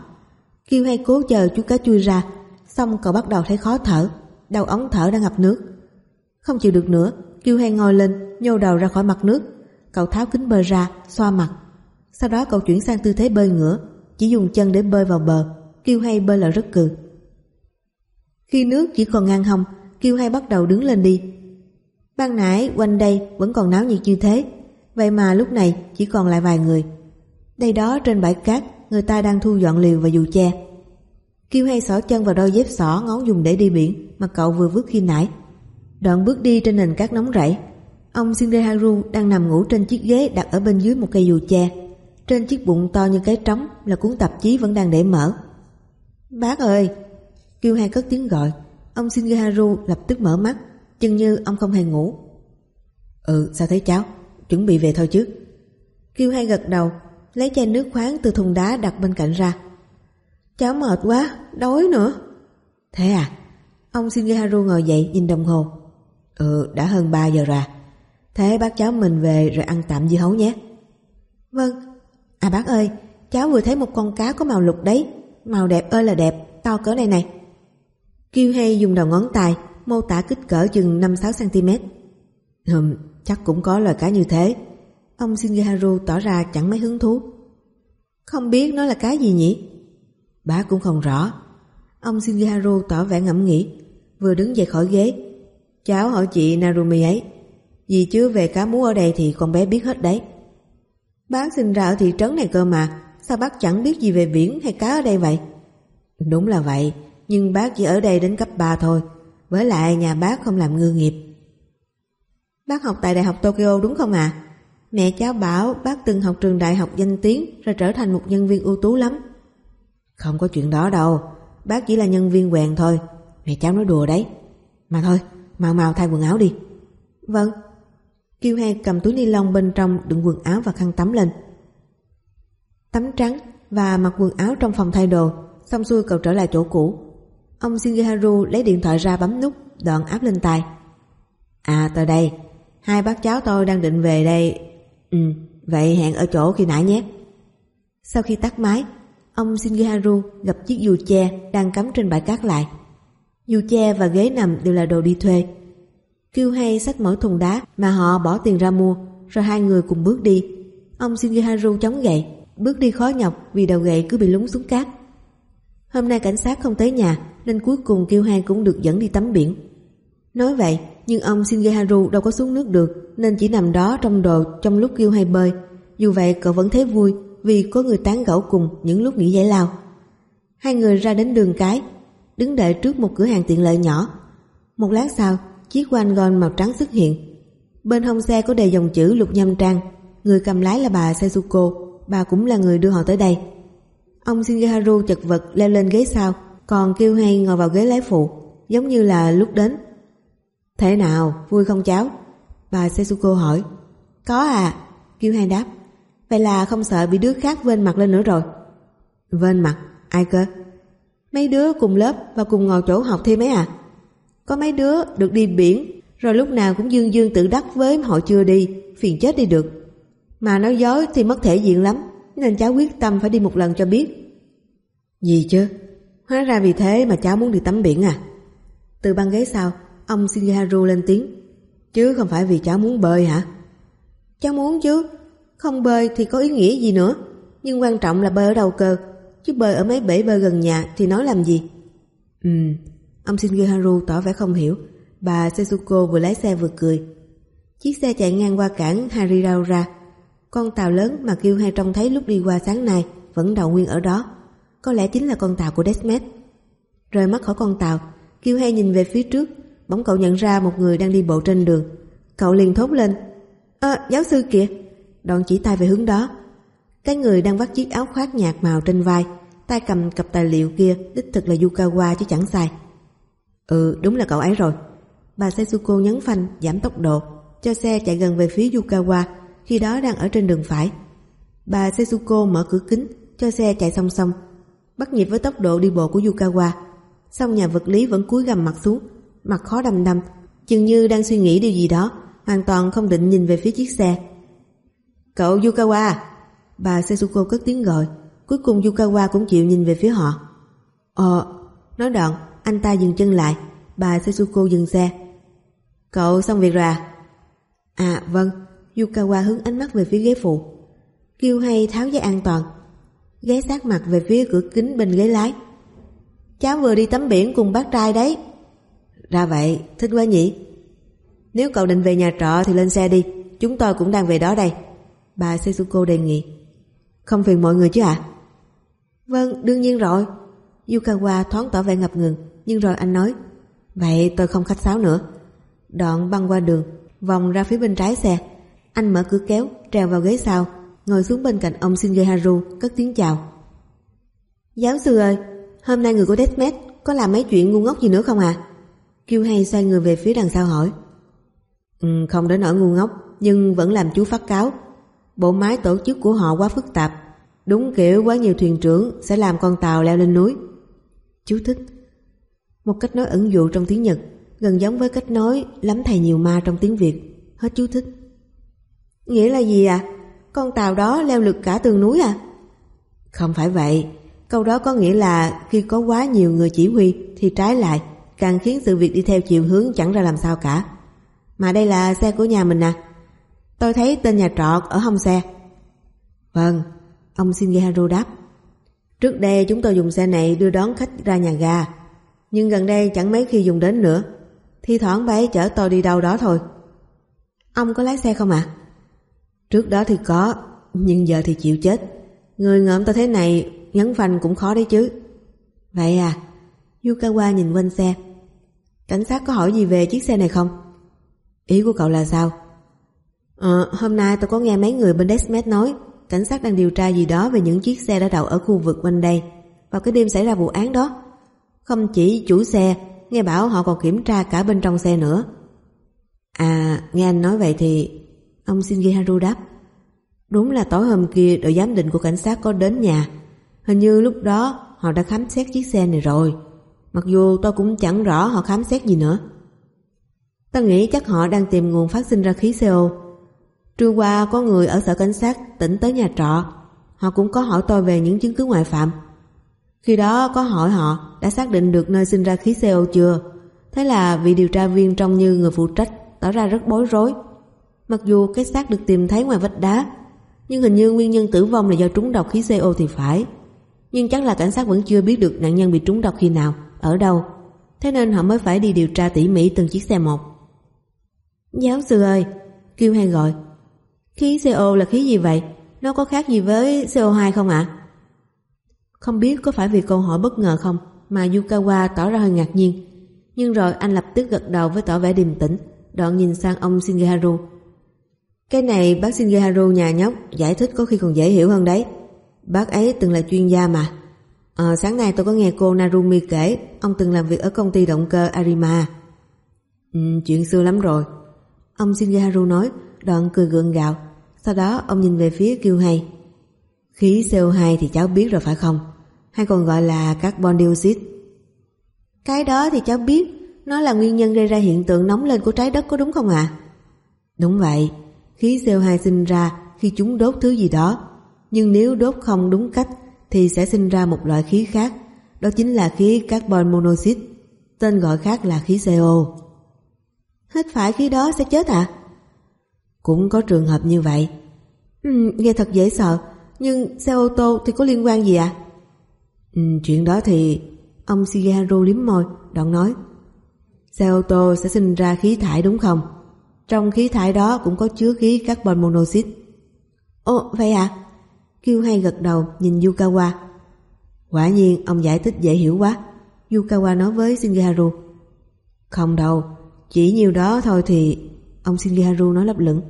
Kêu hay cố chờ chú cá chui ra, xong cậu bắt đầu thấy khó thở, đầu ống thở đang ngập nước. Không chịu được nữa, kêu hay ngồi lên, nhô đầu ra khỏi mặt nước. Cậu tháo kính bơi ra, xoa mặt. Sau đó cậu chuyển sang tư thế bơi ngửa, chỉ dùng chân để bơi vào bờ, kêu hay bơi là rất cừ. Khi nước chỉ còn ngang hông, kêu hay bắt đầu đứng lên đi. Ban nãy quanh đây vẫn còn náo nhiệt như thế, vậy mà lúc này chỉ còn lại vài người. Đây đó trên bãi cát, người ta đang thu dọn liều và dù che. Kiêu hay xỏ chân vào đôi dép xỏ ngón dùng để đi biển mà cậu vừa vứt khi nãy. Đoạn bước đi trên nền cát nóng rẫy. Ông Shindeharu đang nằm ngủ trên chiếc ghế đặt ở bên dưới một cây dù che. Trên chiếc bụng to như cái trống là cuốn tạp chí vẫn đang để mở. Bác ơi! Kiêu hai cất tiếng gọi. Ông Shindeharu lập tức mở mắt, chừng như ông không hề ngủ. Ừ, sao thấy cháu? Chuẩn bị về thôi chứ. Kiêu hai gật đầu, lấy chai nước khoáng từ thùng đá đặt bên cạnh ra. Cháu mệt quá, đói nữa. Thế à? Ông Shingeharu ngồi dậy nhìn đồng hồ. Ừ, đã hơn 3 giờ rồi. À. Thế bác cháu mình về rồi ăn tạm dưa hấu nhé. Vâng. À bác ơi, cháu vừa thấy một con cá có màu lục đấy. Màu đẹp ơi là đẹp, to cỡ này này. Kiêu hay dùng đầu ngón tay mô tả kích cỡ chừng 5-6cm. Hừm, chắc cũng có loài cá như thế. Ông Shingeharu tỏ ra chẳng mấy hứng thú. Không biết nó là cá gì nhỉ? Bác cũng không rõ. Ông Shingeharu tỏ vẻ ngẫm nghĩ, vừa đứng dậy khỏi ghế. Cháu hỏi chị Narumi ấy, vì chứ về cá mú ở đây thì con bé biết hết đấy. Bác sinh ra ở thị trấn này cơ mà, sao bác chẳng biết gì về biển hay cá ở đây vậy? Đúng là vậy, nhưng bác chỉ ở đây đến cấp 3 thôi, với lại nhà bác không làm ngư nghiệp. Bác học tại Đại học Tokyo đúng không ạ? À? Mẹ cháu bảo bác từng học trường đại học danh tiếng rồi trở thành một nhân viên ưu tú lắm. Không có chuyện đó đâu, bác chỉ là nhân viên quèn thôi, mẹ cháu nói đùa đấy. Mà thôi, mau mau thay quần áo đi. Vâng. Kiêu He cầm túi ni lông bên trong đựng quần áo và khăn tắm lên. Tắm trắng và mặc quần áo trong phòng thay đồ, xong xuôi cậu trở lại chỗ cũ. Ông Shigeharu lấy điện thoại ra bấm nút, đoạn áp lên tai. À tới đây, hai bác cháu tôi đang định về đây. Ừ, vậy hẹn ở chỗ khi nãy nhé. Sau khi tắt máy, ông Shigeharu gặp chiếc dù che đang cắm trên bãi cát lại. Dù che và ghế nằm đều là đồ đi thuê. Kêu hay xách mỗi thùng đá mà họ bỏ tiền ra mua, rồi hai người cùng bước đi. Ông Shinjiharu chống gậy, bước đi khó nhọc vì đầu gậy cứ bị lúng xuống cát. Hôm nay cảnh sát không tới nhà nên cuối cùng Kiêu Hai cũng được dẫn đi tắm biển. Nói vậy, nhưng ông Shinjiharu đâu có xuống nước được nên chỉ nằm đó trong đồ trong lúc Kiêu Hai bơi. Dù vậy cậu vẫn thấy vui vì có người tán gẫu cùng những lúc nghỉ giải lao. Hai người ra đến đường cái, đứng đợi trước một cửa hàng tiện lợi nhỏ. Một lát sau, chiếc Wangon màu trắng xuất hiện. Bên hông xe có đầy dòng chữ lục nhâm trang, người cầm lái là bà Setsuko, bà cũng là người đưa họ tới đây. Ông Shingeharu chật vật leo lên ghế sau, còn kêu hay ngồi vào ghế lái phụ, giống như là lúc đến. Thế nào, vui không cháu? Bà Setsuko hỏi. Có à, kêu hay đáp. Vậy là không sợ bị đứa khác vên mặt lên nữa rồi. Vên mặt? Ai cơ? Mấy đứa cùng lớp và cùng ngồi chỗ học thêm ấy à? Có mấy đứa được đi biển, rồi lúc nào cũng dương dương tự đắc với họ chưa đi, phiền chết đi được. Mà nói dối thì mất thể diện lắm, nên cháu quyết tâm phải đi một lần cho biết. Gì chứ? Hóa ra vì thế mà cháu muốn đi tắm biển à? Từ băng ghế sau, ông Shinharu lên tiếng. Chứ không phải vì cháu muốn bơi hả? Cháu muốn chứ, không bơi thì có ý nghĩa gì nữa. Nhưng quan trọng là bơi ở đâu cơ, chứ bơi ở mấy bể bơi gần nhà thì nói làm gì? Ừ, ông Shinharu tỏ vẻ không hiểu. Bà Setsuko vừa lái xe vừa cười. Chiếc xe chạy ngang qua cảng Hariraura con tàu lớn mà kêu hai trông thấy lúc đi qua sáng nay vẫn đậu nguyên ở đó. Có lẽ chính là con tàu của Desmet. Rời mắt khỏi con tàu, kêu hay nhìn về phía trước, bỗng cậu nhận ra một người đang đi bộ trên đường. Cậu liền thốt lên, À, giáo sư kìa! Đoạn chỉ tay về hướng đó. Cái người đang vắt chiếc áo khoác nhạt màu trên vai, tay cầm cặp tài liệu kia đích thực là Yukawa chứ chẳng sai. Ừ, đúng là cậu ấy rồi. Bà Setsuko nhấn phanh, giảm tốc độ, cho xe chạy gần về phía Yukawa khi đó đang ở trên đường phải. Bà Setsuko mở cửa kính cho xe chạy song song, bắt nhịp với tốc độ đi bộ của Yukawa. Xong nhà vật lý vẫn cúi gằm mặt xuống, mặt khó đầm đầm, chừng như đang suy nghĩ điều gì đó, hoàn toàn không định nhìn về phía chiếc xe. Cậu Yukawa! Bà Setsuko cất tiếng gọi, cuối cùng Yukawa cũng chịu nhìn về phía họ. Ờ, nói đoạn, anh ta dừng chân lại, bà Setsuko dừng xe. Cậu xong việc rồi à? À vâng, Yukawa hướng ánh mắt về phía ghế phụ. Kêu hay tháo dây an toàn. Ghé sát mặt về phía cửa kính bên ghế lái. Cháu vừa đi tắm biển cùng bác trai đấy. Ra vậy, thích quá nhỉ? Nếu cậu định về nhà trọ thì lên xe đi, chúng tôi cũng đang về đó đây. Bà Setsuko đề nghị. Không phiền mọi người chứ ạ? À? Vâng, đương nhiên rồi. Yukawa thoáng tỏ vẻ ngập ngừng, nhưng rồi anh nói. Vậy tôi không khách sáo nữa. Đoạn băng qua đường, vòng ra phía bên trái xe. Anh mở cửa kéo, trèo vào ghế sau, ngồi xuống bên cạnh ông Shingeharu, cất tiếng chào. Giáo sư ơi, hôm nay người của Desmet có làm mấy chuyện ngu ngốc gì nữa không à? Kiêu hay xoay người về phía đằng sau hỏi. Ừ, không đến nỗi ngu ngốc, nhưng vẫn làm chú phát cáo. Bộ máy tổ chức của họ quá phức tạp. Đúng kiểu quá nhiều thuyền trưởng sẽ làm con tàu leo lên núi. Chú thích một cách nói ẩn dụ trong tiếng Nhật gần giống với cách nói lắm thầy nhiều ma trong tiếng Việt. Hết chú thích. Nghĩa là gì à? Con tàu đó leo lực cả tường núi à? Không phải vậy. Câu đó có nghĩa là khi có quá nhiều người chỉ huy thì trái lại càng khiến sự việc đi theo chiều hướng chẳng ra làm sao cả. Mà đây là xe của nhà mình à? Tôi thấy tên nhà trọ ở hông xe. Vâng, ông Shingeharu đáp. Trước đây chúng tôi dùng xe này đưa đón khách ra nhà ga, nhưng gần đây chẳng mấy khi dùng đến nữa. Thi thoảng bà ấy chở tôi đi đâu đó thôi. Ông có lái xe không ạ? Trước đó thì có, nhưng giờ thì chịu chết. Người ngợm tôi thế này nhấn phanh cũng khó đấy chứ. Vậy à? Yukawa nhìn quanh xe. Cảnh sát có hỏi gì về chiếc xe này không? Ý của cậu là sao? Ờ, hôm nay tôi có nghe mấy người bên Desmet nói cảnh sát đang điều tra gì đó về những chiếc xe đã đậu ở khu vực quanh đây vào cái đêm xảy ra vụ án đó. Không chỉ chủ xe, nghe bảo họ còn kiểm tra cả bên trong xe nữa. À, nghe anh nói vậy thì... Ông Shingeharu đáp. Đúng là tối hôm kia đội giám định của cảnh sát có đến nhà. Hình như lúc đó họ đã khám xét chiếc xe này rồi. Mặc dù tôi cũng chẳng rõ họ khám xét gì nữa. Tôi nghĩ chắc họ đang tìm nguồn phát sinh ra khí CO. Trưa qua có người ở sở cảnh sát tỉnh tới nhà trọ. Họ cũng có hỏi tôi về những chứng cứ ngoại phạm. Khi đó có hỏi họ đã xác định được nơi sinh ra khí CO chưa. Thế là vị điều tra viên trông như người phụ trách tỏ ra rất bối rối. Mặc dù cái xác được tìm thấy ngoài vách đá, nhưng hình như nguyên nhân tử vong là do trúng độc khí CO thì phải. Nhưng chắc là cảnh sát vẫn chưa biết được nạn nhân bị trúng độc khi nào, ở đâu. Thế nên họ mới phải đi điều tra tỉ mỉ từng chiếc xe một. Giáo sư ơi, kêu hay gọi. Khí CO là khí gì vậy? Nó có khác gì với CO2 không ạ? Không biết có phải vì câu hỏi bất ngờ không mà Yukawa tỏ ra hơi ngạc nhiên. Nhưng rồi anh lập tức gật đầu với tỏ vẻ điềm tĩnh, đoạn nhìn sang ông Shingeharu. Cái này bác Shingeharu nhà nhóc giải thích có khi còn dễ hiểu hơn đấy. Bác ấy từng là chuyên gia mà. À, sáng nay tôi có nghe cô Narumi kể ông từng làm việc ở công ty động cơ Arima. Ừ, chuyện xưa lắm rồi. Ông Shingeharu nói, đoạn cười gượng gạo. Sau đó ông nhìn về phía kêu hay. Khí CO2 thì cháu biết rồi phải không? Hay còn gọi là carbon dioxide. Cái đó thì cháu biết, nó là nguyên nhân gây ra hiện tượng nóng lên của trái đất có đúng không ạ? Đúng vậy, khí CO2 sinh ra khi chúng đốt thứ gì đó. Nhưng nếu đốt không đúng cách thì sẽ sinh ra một loại khí khác, đó chính là khí carbon monoxide, tên gọi khác là khí CO. hết phải khí đó sẽ chết à? Cũng có trường hợp như vậy. Ừ, nghe thật dễ sợ, nhưng xe ô tô thì có liên quan gì ạ? À? Ừ, chuyện đó thì... Ông Shigeharu liếm môi, đoạn nói Xe ô tô sẽ sinh ra khí thải đúng không? Trong khí thải đó cũng có chứa khí carbon monoxide. Ồ, vậy à? Kiêu hay gật đầu nhìn Yukawa. Quả nhiên ông giải thích dễ hiểu quá. Yukawa nói với Shigeharu. Không đâu, chỉ nhiêu đó thôi thì... Ông Shigeharu nói lấp lửng.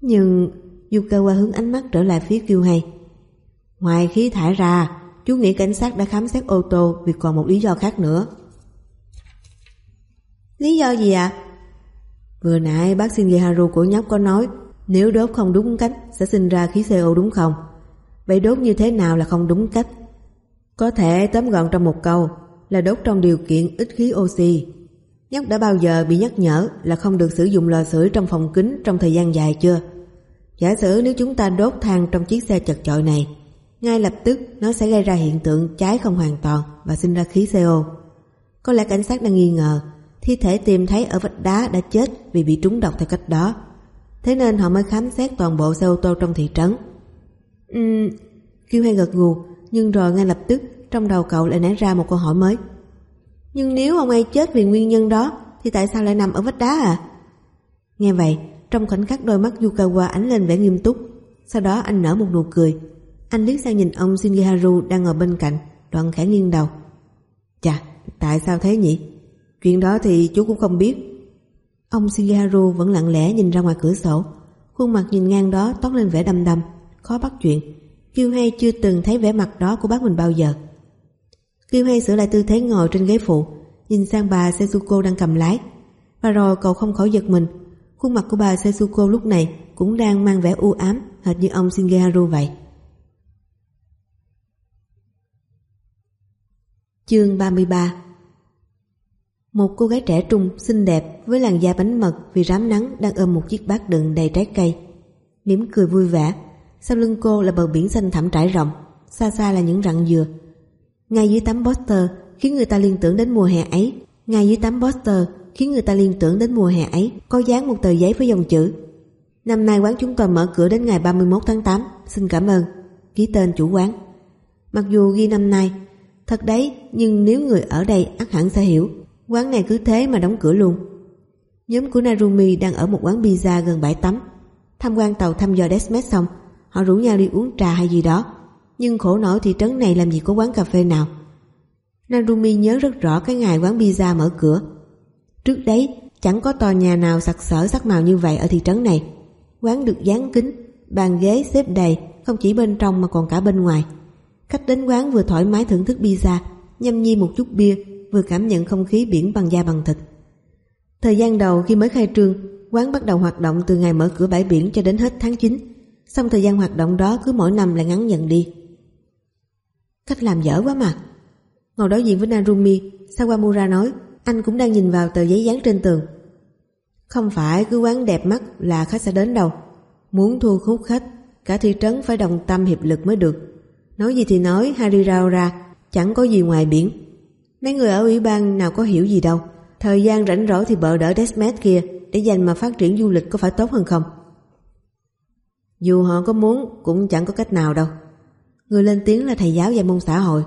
Nhưng Yukawa hướng ánh mắt trở lại phía Kiêu hay. Ngoài khí thải ra, chú nghĩ cảnh sát đã khám xét ô tô vì còn một lý do khác nữa. Lý do gì ạ? À? Vừa nãy bác Shingeharu của nhóc có nói nếu đốt không đúng cách sẽ sinh ra khí CO đúng không? Vậy đốt như thế nào là không đúng cách? Có thể tóm gọn trong một câu là đốt trong điều kiện ít khí oxy. Nhóc đã bao giờ bị nhắc nhở là không được sử dụng lò sưởi trong phòng kính trong thời gian dài chưa? Giả sử nếu chúng ta đốt than trong chiếc xe chật chội này, ngay lập tức nó sẽ gây ra hiện tượng cháy không hoàn toàn và sinh ra khí CO. Có lẽ cảnh sát đang nghi ngờ thi thể tìm thấy ở vách đá đã chết vì bị trúng độc theo cách đó. Thế nên họ mới khám xét toàn bộ xe ô tô trong thị trấn. Ừm, Kiêu hay gật gù, nhưng rồi ngay lập tức trong đầu cậu lại nảy ra một câu hỏi mới. Nhưng nếu ông ấy chết vì nguyên nhân đó thì tại sao lại nằm ở vách đá à? Nghe vậy, trong khoảnh khắc đôi mắt Yukawa ánh lên vẻ nghiêm túc. Sau đó anh nở một nụ cười. Anh liếc sang nhìn ông Shingeharu đang ngồi bên cạnh, đoạn khẽ nghiêng đầu. Chà, tại sao thế nhỉ? Chuyện đó thì chú cũng không biết. Ông Shingeharu vẫn lặng lẽ nhìn ra ngoài cửa sổ. Khuôn mặt nhìn ngang đó toát lên vẻ đăm đăm, khó bắt chuyện. Kiêu hay chưa từng thấy vẻ mặt đó của bác mình bao giờ. Kiêu hay sửa lại tư thế ngồi trên ghế phụ, nhìn sang bà Setsuko đang cầm lái. Và rồi cậu không khỏi giật mình. Khuôn mặt của bà Setsuko lúc này cũng đang mang vẻ u ám hệt như ông Shingeharu vậy. Chương 33 Một cô gái trẻ trung, xinh đẹp với làn da bánh mật vì rám nắng đang ôm một chiếc bát đựng đầy trái cây. mỉm cười vui vẻ, sau lưng cô là bờ biển xanh thẳm trải rộng, xa xa là những rặng dừa. Ngay dưới tấm poster khiến người ta liên tưởng đến mùa hè ấy. Ngay dưới tấm poster khiến người ta liên tưởng đến mùa hè ấy có dán một tờ giấy với dòng chữ Năm nay quán chúng tôi mở cửa đến ngày 31 tháng 8, xin cảm ơn. Ký tên chủ quán. Mặc dù ghi năm nay, thật đấy, nhưng nếu người ở đây ắt hẳn sẽ hiểu, quán này cứ thế mà đóng cửa luôn. Nhóm của Narumi đang ở một quán pizza gần bãi tắm. Tham quan tàu thăm dò Desmet xong, họ rủ nhau đi uống trà hay gì đó. Nhưng khổ nổi thị trấn này làm gì có quán cà phê nào. Narumi nhớ rất rõ cái ngày quán pizza mở cửa. Trước đấy, chẳng có tòa nhà nào sặc sỡ sắc màu như vậy ở thị trấn này. Quán được dán kính, bàn ghế xếp đầy, không chỉ bên trong mà còn cả bên ngoài. Khách đến quán vừa thoải mái thưởng thức pizza, nhâm nhi một chút bia, vừa cảm nhận không khí biển bằng da bằng thịt. Thời gian đầu khi mới khai trương, quán bắt đầu hoạt động từ ngày mở cửa bãi biển cho đến hết tháng 9. Xong thời gian hoạt động đó cứ mỗi năm lại ngắn dần đi. Cách làm dở quá mà. Ngồi đối diện với Narumi, Sawamura nói, anh cũng đang nhìn vào tờ giấy dán trên tường. Không phải cứ quán đẹp mắt là khách sẽ đến đâu. Muốn thu hút khách, cả thị trấn phải đồng tâm hiệp lực mới được. Nói gì thì nói, Hariraura chẳng có gì ngoài biển. Mấy người ở ủy ban nào có hiểu gì đâu. Thời gian rảnh rỗi thì bợ đỡ Desmet kia để dành mà phát triển du lịch có phải tốt hơn không? Dù họ có muốn cũng chẳng có cách nào đâu. Người lên tiếng là thầy giáo dạy môn xã hội.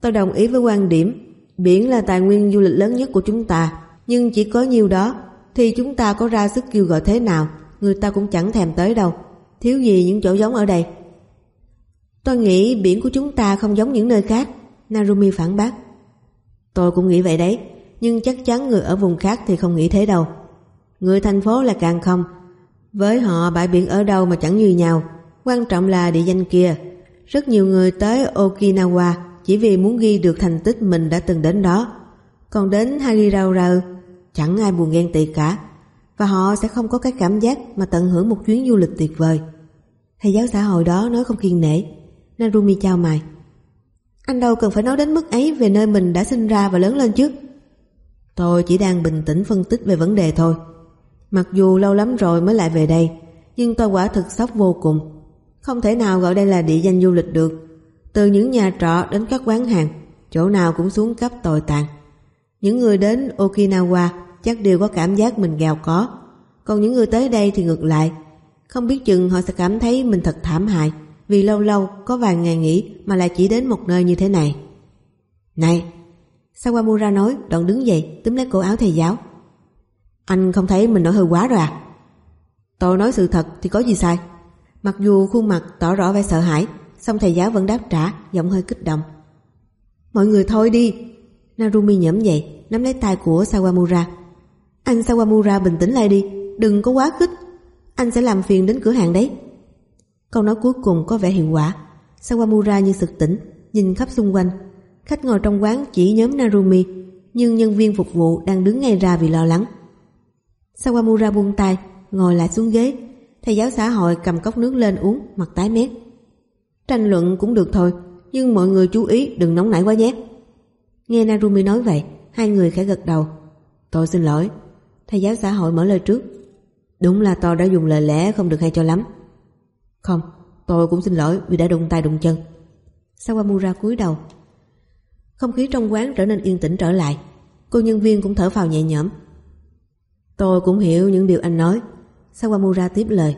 Tôi đồng ý với quan điểm biển là tài nguyên du lịch lớn nhất của chúng ta nhưng chỉ có nhiêu đó thì chúng ta có ra sức kêu gọi thế nào người ta cũng chẳng thèm tới đâu. Thiếu gì những chỗ giống ở đây. Tôi nghĩ biển của chúng ta không giống những nơi khác. Narumi phản bác. Tôi cũng nghĩ vậy đấy, nhưng chắc chắn người ở vùng khác thì không nghĩ thế đâu. Người thành phố là càng không. Với họ bãi biển ở đâu mà chẳng như nhau. Quan trọng là địa danh kia. Rất nhiều người tới Okinawa chỉ vì muốn ghi được thành tích mình đã từng đến đó. Còn đến Hariraura chẳng ai buồn ghen tị cả và họ sẽ không có cái cảm giác mà tận hưởng một chuyến du lịch tuyệt vời. Thầy giáo xã hội đó nói không kiên nể. Narumi chào mày. Anh đâu cần phải nói đến mức ấy về nơi mình đã sinh ra và lớn lên chứ. Tôi chỉ đang bình tĩnh phân tích về vấn đề thôi. Mặc dù lâu lắm rồi mới lại về đây, nhưng tôi quả thực sốc vô cùng. Không thể nào gọi đây là địa danh du lịch được. Từ những nhà trọ đến các quán hàng, chỗ nào cũng xuống cấp tồi tàn. Những người đến Okinawa chắc đều có cảm giác mình gào có. Còn những người tới đây thì ngược lại. Không biết chừng họ sẽ cảm thấy mình thật thảm hại vì lâu lâu có vài ngày nghỉ mà lại chỉ đến một nơi như thế này. Này! Sawamura nói, đoạn đứng dậy, túm lấy cổ áo thầy giáo. Anh không thấy mình nổi hơi quá rồi à? Tôi nói sự thật thì có gì sai? Mặc dù khuôn mặt tỏ rõ vẻ sợ hãi, song thầy giáo vẫn đáp trả, giọng hơi kích động. Mọi người thôi đi! Narumi nhẫm dậy, nắm lấy tay của Sawamura anh Sawamura bình tĩnh lại đi, Đừng có quá khích Anh sẽ làm phiền đến cửa hàng đấy Câu nói cuối cùng có vẻ hiệu quả. Sawamura như sực tỉnh, Nhìn khắp xung quanh. Khách ngồi trong quán chỉ nhóm Narumi, Nhưng nhân viên phục vụ đang đứng ngay ra vì lo lắng. Sawamura buông tay, Ngồi lại xuống ghế. Thầy giáo xã hội cầm cốc nước lên uống, Mặt tái mét. Tranh luận cũng được thôi, Nhưng mọi người chú ý đừng nóng nảy quá nhé. Nghe Narumi nói vậy, Hai người khẽ gật đầu. Tôi xin lỗi. Thầy giáo xã hội mở lời trước. Đúng là tôi đã dùng lời lẽ không được hay cho lắm. Không Tôi cũng xin lỗi vì đã đụng tay đụng chân. Sawamura cúi đầu. Không khí trong quán trở nên yên tĩnh trở lại. Cô nhân viên cũng thở phào nhẹ nhõm. Tôi cũng hiểu những điều anh nói. Sawamura tiếp lời.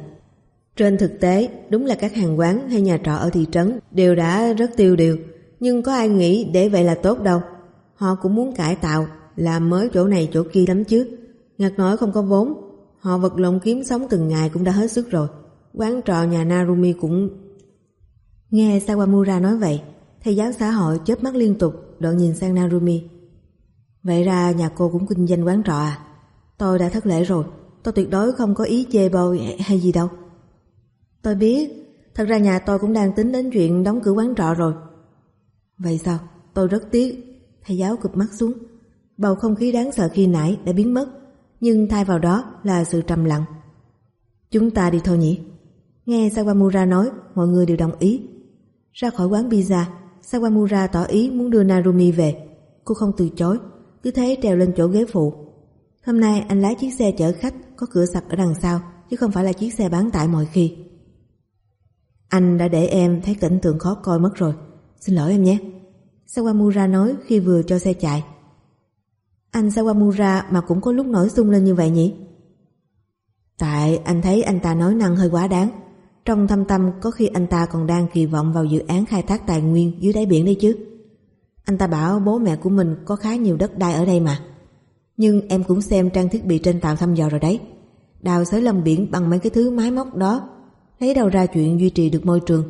Trên thực tế Đúng là các hàng quán hay nhà trọ ở thị trấn Đều đã rất tiêu điều. Nhưng có ai nghĩ để vậy là tốt đâu? Họ cũng muốn cải tạo Làm mới chỗ này chỗ kia lắm chứ. Ngặt nói không có vốn, họ vật lộn kiếm sống từng ngày cũng đã hết sức rồi. Quán trọ nhà Narumi cũng... Nghe Sawamura nói vậy, thầy giáo xã hội chớp mắt liên tục, đoạn nhìn sang Narumi. Vậy ra nhà cô cũng kinh doanh quán trọ à? Tôi đã thất lễ rồi, tôi tuyệt đối không có ý chê bôi hay gì đâu. Tôi biết, thật ra nhà tôi cũng đang tính đến chuyện đóng cửa quán trọ rồi. Vậy sao? Tôi rất tiếc. Thầy giáo cụp mắt xuống. Bầu không khí đáng sợ khi nãy đã biến mất nhưng thay vào đó là sự trầm lặng. Chúng ta đi thôi nhỉ? Nghe Sawamura nói, mọi người đều đồng ý. Ra khỏi quán pizza, Sawamura tỏ ý muốn đưa Narumi về. Cô không từ chối, cứ thế trèo lên chỗ ghế phụ. Hôm nay anh lái chiếc xe chở khách có cửa sập ở đằng sau, chứ không phải là chiếc xe bán tải mọi khi. Anh đã để em thấy cảnh tượng khó coi mất rồi. Xin lỗi em nhé. Sawamura nói khi vừa cho xe chạy. Anh Sawamura mà cũng có lúc nổi sung lên như vậy nhỉ? Tại anh thấy anh ta nói năng hơi quá đáng. Trong thâm tâm có khi anh ta còn đang kỳ vọng vào dự án khai thác tài nguyên dưới đáy biển đấy chứ. Anh ta bảo bố mẹ của mình có khá nhiều đất đai ở đây mà. Nhưng em cũng xem trang thiết bị trên tàu thăm dò rồi đấy. Đào xới lòng biển bằng mấy cái thứ máy móc đó. Lấy đầu ra chuyện duy trì được môi trường.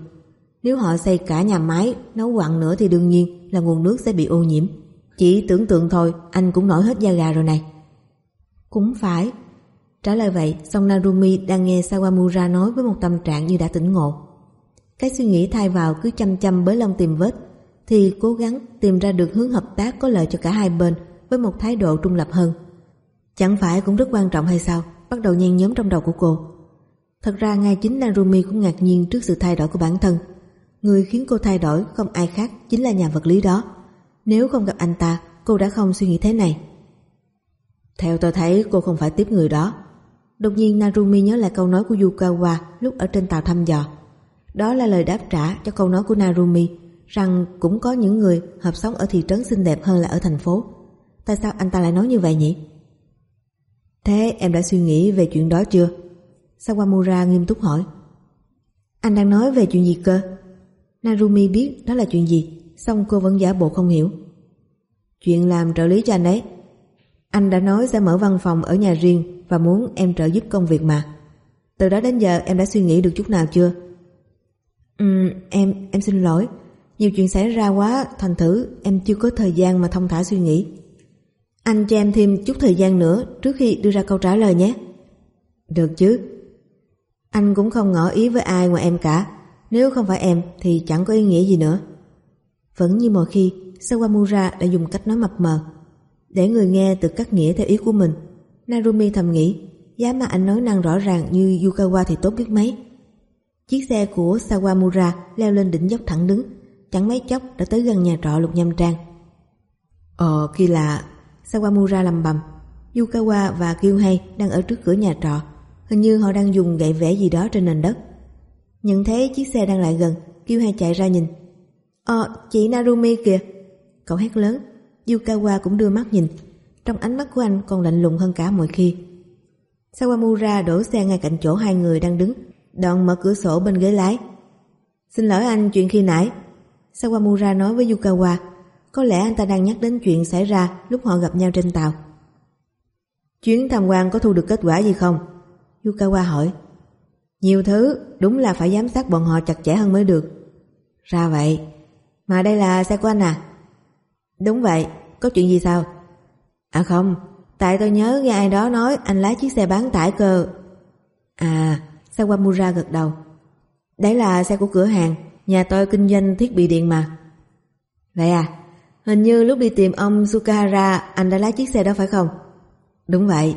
Nếu họ xây cả nhà máy, nấu quặng nữa thì đương nhiên là nguồn nước sẽ bị ô nhiễm. Chỉ tưởng tượng thôi, anh cũng nổi hết da gà rồi này. Cũng phải. Trả lời vậy, song Narumi đang nghe Sawamura nói với một tâm trạng như đã tỉnh ngộ. Cái suy nghĩ thay vào cứ chăm chăm bới lông tìm vết, thì cố gắng tìm ra được hướng hợp tác có lợi cho cả hai bên với một thái độ trung lập hơn. Chẳng phải cũng rất quan trọng hay sao? Bắt đầu nhen nhóm trong đầu của cô. Thật ra ngay chính Narumi cũng ngạc nhiên trước sự thay đổi của bản thân. Người khiến cô thay đổi không ai khác chính là nhà vật lý đó. Nếu không gặp anh ta, cô đã không suy nghĩ thế này. Theo tôi thấy cô không phải tiếp người đó. Đột nhiên Narumi nhớ lại câu nói của Yukawa lúc ở trên tàu thăm dò. Đó là lời đáp trả cho câu nói của Narumi rằng cũng có những người hợp sống ở thị trấn xinh đẹp hơn là ở thành phố. Tại sao anh ta lại nói như vậy nhỉ? Thế em đã suy nghĩ về chuyện đó chưa? Sawamura nghiêm túc hỏi. Anh đang nói về chuyện gì cơ? Narumi biết đó là chuyện gì, xong cô vẫn giả bộ không hiểu. Chuyện làm trợ lý cho anh ấy. Anh đã nói sẽ mở văn phòng ở nhà riêng và muốn em trợ giúp công việc mà. Từ đó đến giờ em đã suy nghĩ được chút nào chưa? Ừ, em, em xin lỗi. Nhiều chuyện xảy ra quá, thành thử em chưa có thời gian mà thông thả suy nghĩ. Anh cho em thêm chút thời gian nữa trước khi đưa ra câu trả lời nhé. Được chứ. Anh cũng không ngỏ ý với ai ngoài em cả. Nếu không phải em thì chẳng có ý nghĩa gì nữa. Vẫn như mọi khi, Sawamura đã dùng cách nói mập mờ. Để người nghe tự cắt nghĩa theo ý của mình. Narumi thầm nghĩ, giá mà anh nói năng rõ ràng như Yukawa thì tốt biết mấy. Chiếc xe của Sawamura leo lên đỉnh dốc thẳng đứng, chẳng mấy chốc đã tới gần nhà trọ lục nhâm trang. Ờ, kỳ là Sawamura lầm bầm. Yukawa và Kyuhei đang ở trước cửa nhà trọ. Hình như họ đang dùng gậy vẽ gì đó trên nền đất. Nhận thấy chiếc xe đang lại gần, Kyuhei chạy ra nhìn. Ờ, chị Narumi kìa. Cậu hét lớn. Yukawa cũng đưa mắt nhìn. Trong ánh mắt của anh còn lạnh lùng hơn cả mọi khi. Sawamura đổ xe ngay cạnh chỗ hai người đang đứng, đoạn mở cửa sổ bên ghế lái. Xin lỗi anh chuyện khi nãy. Sawamura nói với Yukawa có lẽ anh ta đang nhắc đến chuyện xảy ra lúc họ gặp nhau trên tàu. Chuyến tham quan có thu được kết quả gì không? Yukawa hỏi. Nhiều thứ, đúng là phải giám sát bọn họ chặt chẽ hơn mới được. Ra vậy. Mà đây là xe của anh à? Đúng vậy, có chuyện gì sao? À không, tại tôi nhớ nghe ai đó nói anh lái chiếc xe bán tải cơ. À, Sawamura gật đầu. Đấy là xe của cửa hàng, nhà tôi kinh doanh thiết bị điện mà. Vậy à, Hình như lúc đi tìm ông Sukahara anh đã lái chiếc xe đó phải không? Đúng vậy.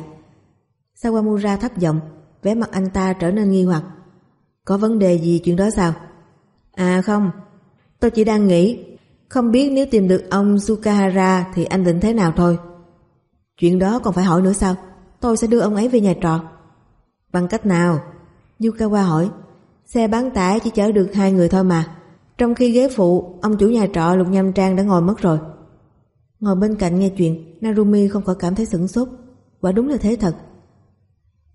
Sawamura thấp giọng, vẻ mặt anh ta trở nên nghi hoặc. Có vấn đề gì chuyện đó sao? À không, tôi chỉ đang nghĩ, không biết nếu tìm được ông Sukahara thì anh định thế nào thôi. Chuyện đó còn phải hỏi nữa sao? Tôi sẽ đưa ông ấy về nhà trọ. Bằng cách nào? Yukawa hỏi. Xe bán tải chỉ chở được hai người thôi mà. Trong khi ghế phụ, ông chủ nhà trọ Lục Nham Trang đã ngồi mất rồi. Ngồi bên cạnh nghe chuyện, Narumi không khỏi cảm thấy sửng sốt. Quả đúng là thế thật.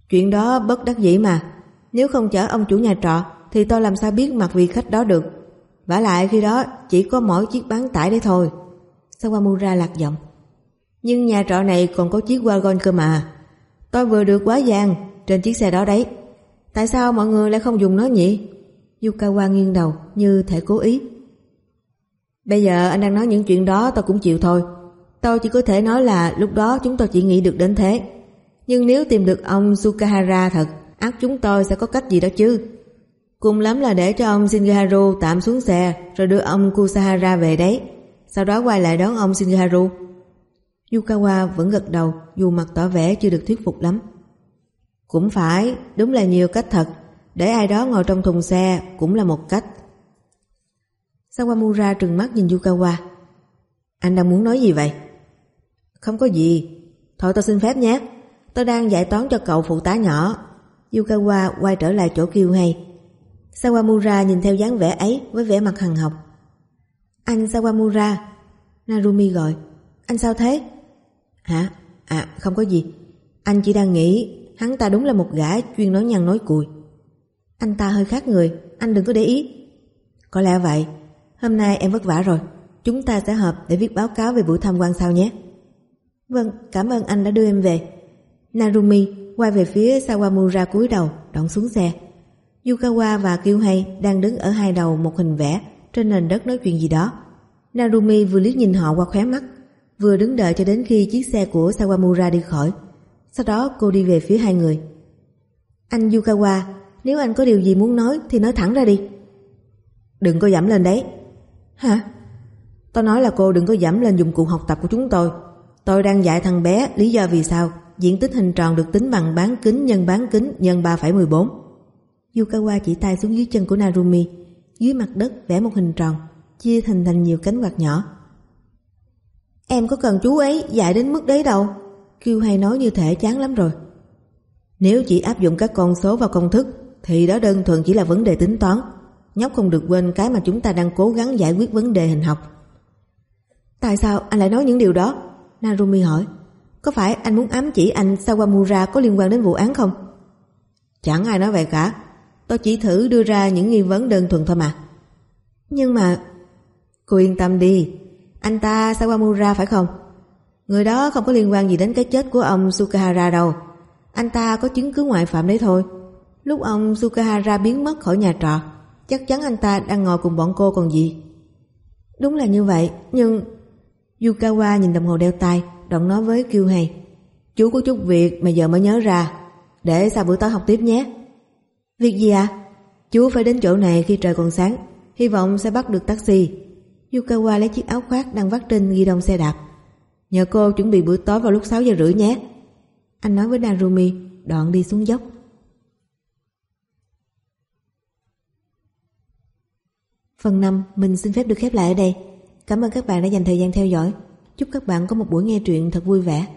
Chuyện đó bất đắc dĩ mà. Nếu không chở ông chủ nhà trọ, thì tôi làm sao biết mặt vị khách đó được. vả lại khi đó chỉ có mỗi chiếc bán tải đấy thôi. Sawamura lạc giọng. Nhưng nhà trọ này còn có chiếc wagon cơ mà. Tôi vừa được quá vàng trên chiếc xe đó đấy. Tại sao mọi người lại không dùng nó nhỉ? Yukawa nghiêng đầu như thể cố ý. Bây giờ anh đang nói những chuyện đó tôi cũng chịu thôi. Tôi chỉ có thể nói là lúc đó chúng tôi chỉ nghĩ được đến thế. Nhưng nếu tìm được ông Sukahara thật, ác chúng tôi sẽ có cách gì đó chứ. Cùng lắm là để cho ông Shingaharu tạm xuống xe rồi đưa ông Kusahara về đấy. Sau đó quay lại đón ông Shingaharu. Yukawa vẫn gật đầu dù mặt tỏ vẻ chưa được thuyết phục lắm. Cũng phải, đúng là nhiều cách thật. Để ai đó ngồi trong thùng xe cũng là một cách. Sawamura trừng mắt nhìn Yukawa. Anh đang muốn nói gì vậy? Không có gì. Thôi tôi xin phép nhé. Tôi đang giải toán cho cậu phụ tá nhỏ. Yukawa quay trở lại chỗ kêu hay. Sawamura nhìn theo dáng vẻ ấy với vẻ mặt hằng học. Anh Sawamura. Narumi gọi. Anh sao thế? Hả? À không có gì. Anh chỉ đang nghĩ hắn ta đúng là một gã chuyên nói nhăn nói cùi. Anh ta hơi khác người, anh đừng có để ý. Có lẽ vậy, hôm nay em vất vả rồi. Chúng ta sẽ họp để viết báo cáo về buổi tham quan sau nhé. Vâng, cảm ơn anh đã đưa em về. Narumi quay về phía Sawamura cúi đầu, đón xuống xe. Yukawa và Kyuhei đang đứng ở hai đầu một hình vẽ trên nền đất nói chuyện gì đó. Narumi vừa liếc nhìn họ qua khóe mắt, vừa đứng đợi cho đến khi chiếc xe của Sawamura đi khỏi. Sau đó cô đi về phía hai người. Anh Yukawa, nếu anh có điều gì muốn nói thì nói thẳng ra đi. Đừng có giảm lên đấy. Hả? Tôi nói là cô đừng có giảm lên dụng cụ học tập của chúng tôi. Tôi đang dạy thằng bé lý do vì sao diện tích hình tròn được tính bằng bán kính nhân bán kính nhân 3,14. Yukawa chỉ tay xuống dưới chân của Narumi. Dưới mặt đất vẽ một hình tròn, chia thành thành nhiều cánh quạt nhỏ. Em có cần chú ấy dạy đến mức đấy đâu. Kiêu hay nói như thể chán lắm rồi. Nếu chỉ áp dụng các con số vào công thức, thì đó đơn thuần chỉ là vấn đề tính toán. Nhóc không được quên cái mà chúng ta đang cố gắng giải quyết vấn đề hình học. Tại sao anh lại nói những điều đó? Narumi hỏi. Có phải anh muốn ám chỉ anh Sawamura có liên quan đến vụ án không? Chẳng ai nói vậy cả. Tôi chỉ thử đưa ra những nghi vấn đơn thuần thôi mà. Nhưng mà... Cô yên tâm đi. Anh ta Sawamura phải không? Người đó không có liên quan gì đến cái chết của ông Sukahara đâu. Anh ta có chứng cứ ngoại phạm đấy thôi. Lúc ông Sukahara biến mất khỏi nhà trọ, chắc chắn anh ta đang ngồi cùng bọn cô còn gì. Đúng là như vậy, nhưng... Yukawa nhìn đồng hồ đeo tay, đoạn nói với Kyuhei. Chú có chút việc mà giờ mới nhớ ra, để sau bữa tối học tiếp nhé. Việc gì à? Chú phải đến chỗ này khi trời còn sáng, hy vọng sẽ bắt được taxi. Yukawa lấy chiếc áo khoác đang vắt trên ghi đông xe đạp. Nhờ cô chuẩn bị bữa tối vào lúc 6 giờ rưỡi nhé. Anh nói với Narumi, đoạn đi xuống dốc. Phần 5 mình xin phép được khép lại ở đây. Cảm ơn các bạn đã dành thời gian theo dõi. Chúc các bạn có một buổi nghe truyện thật vui vẻ.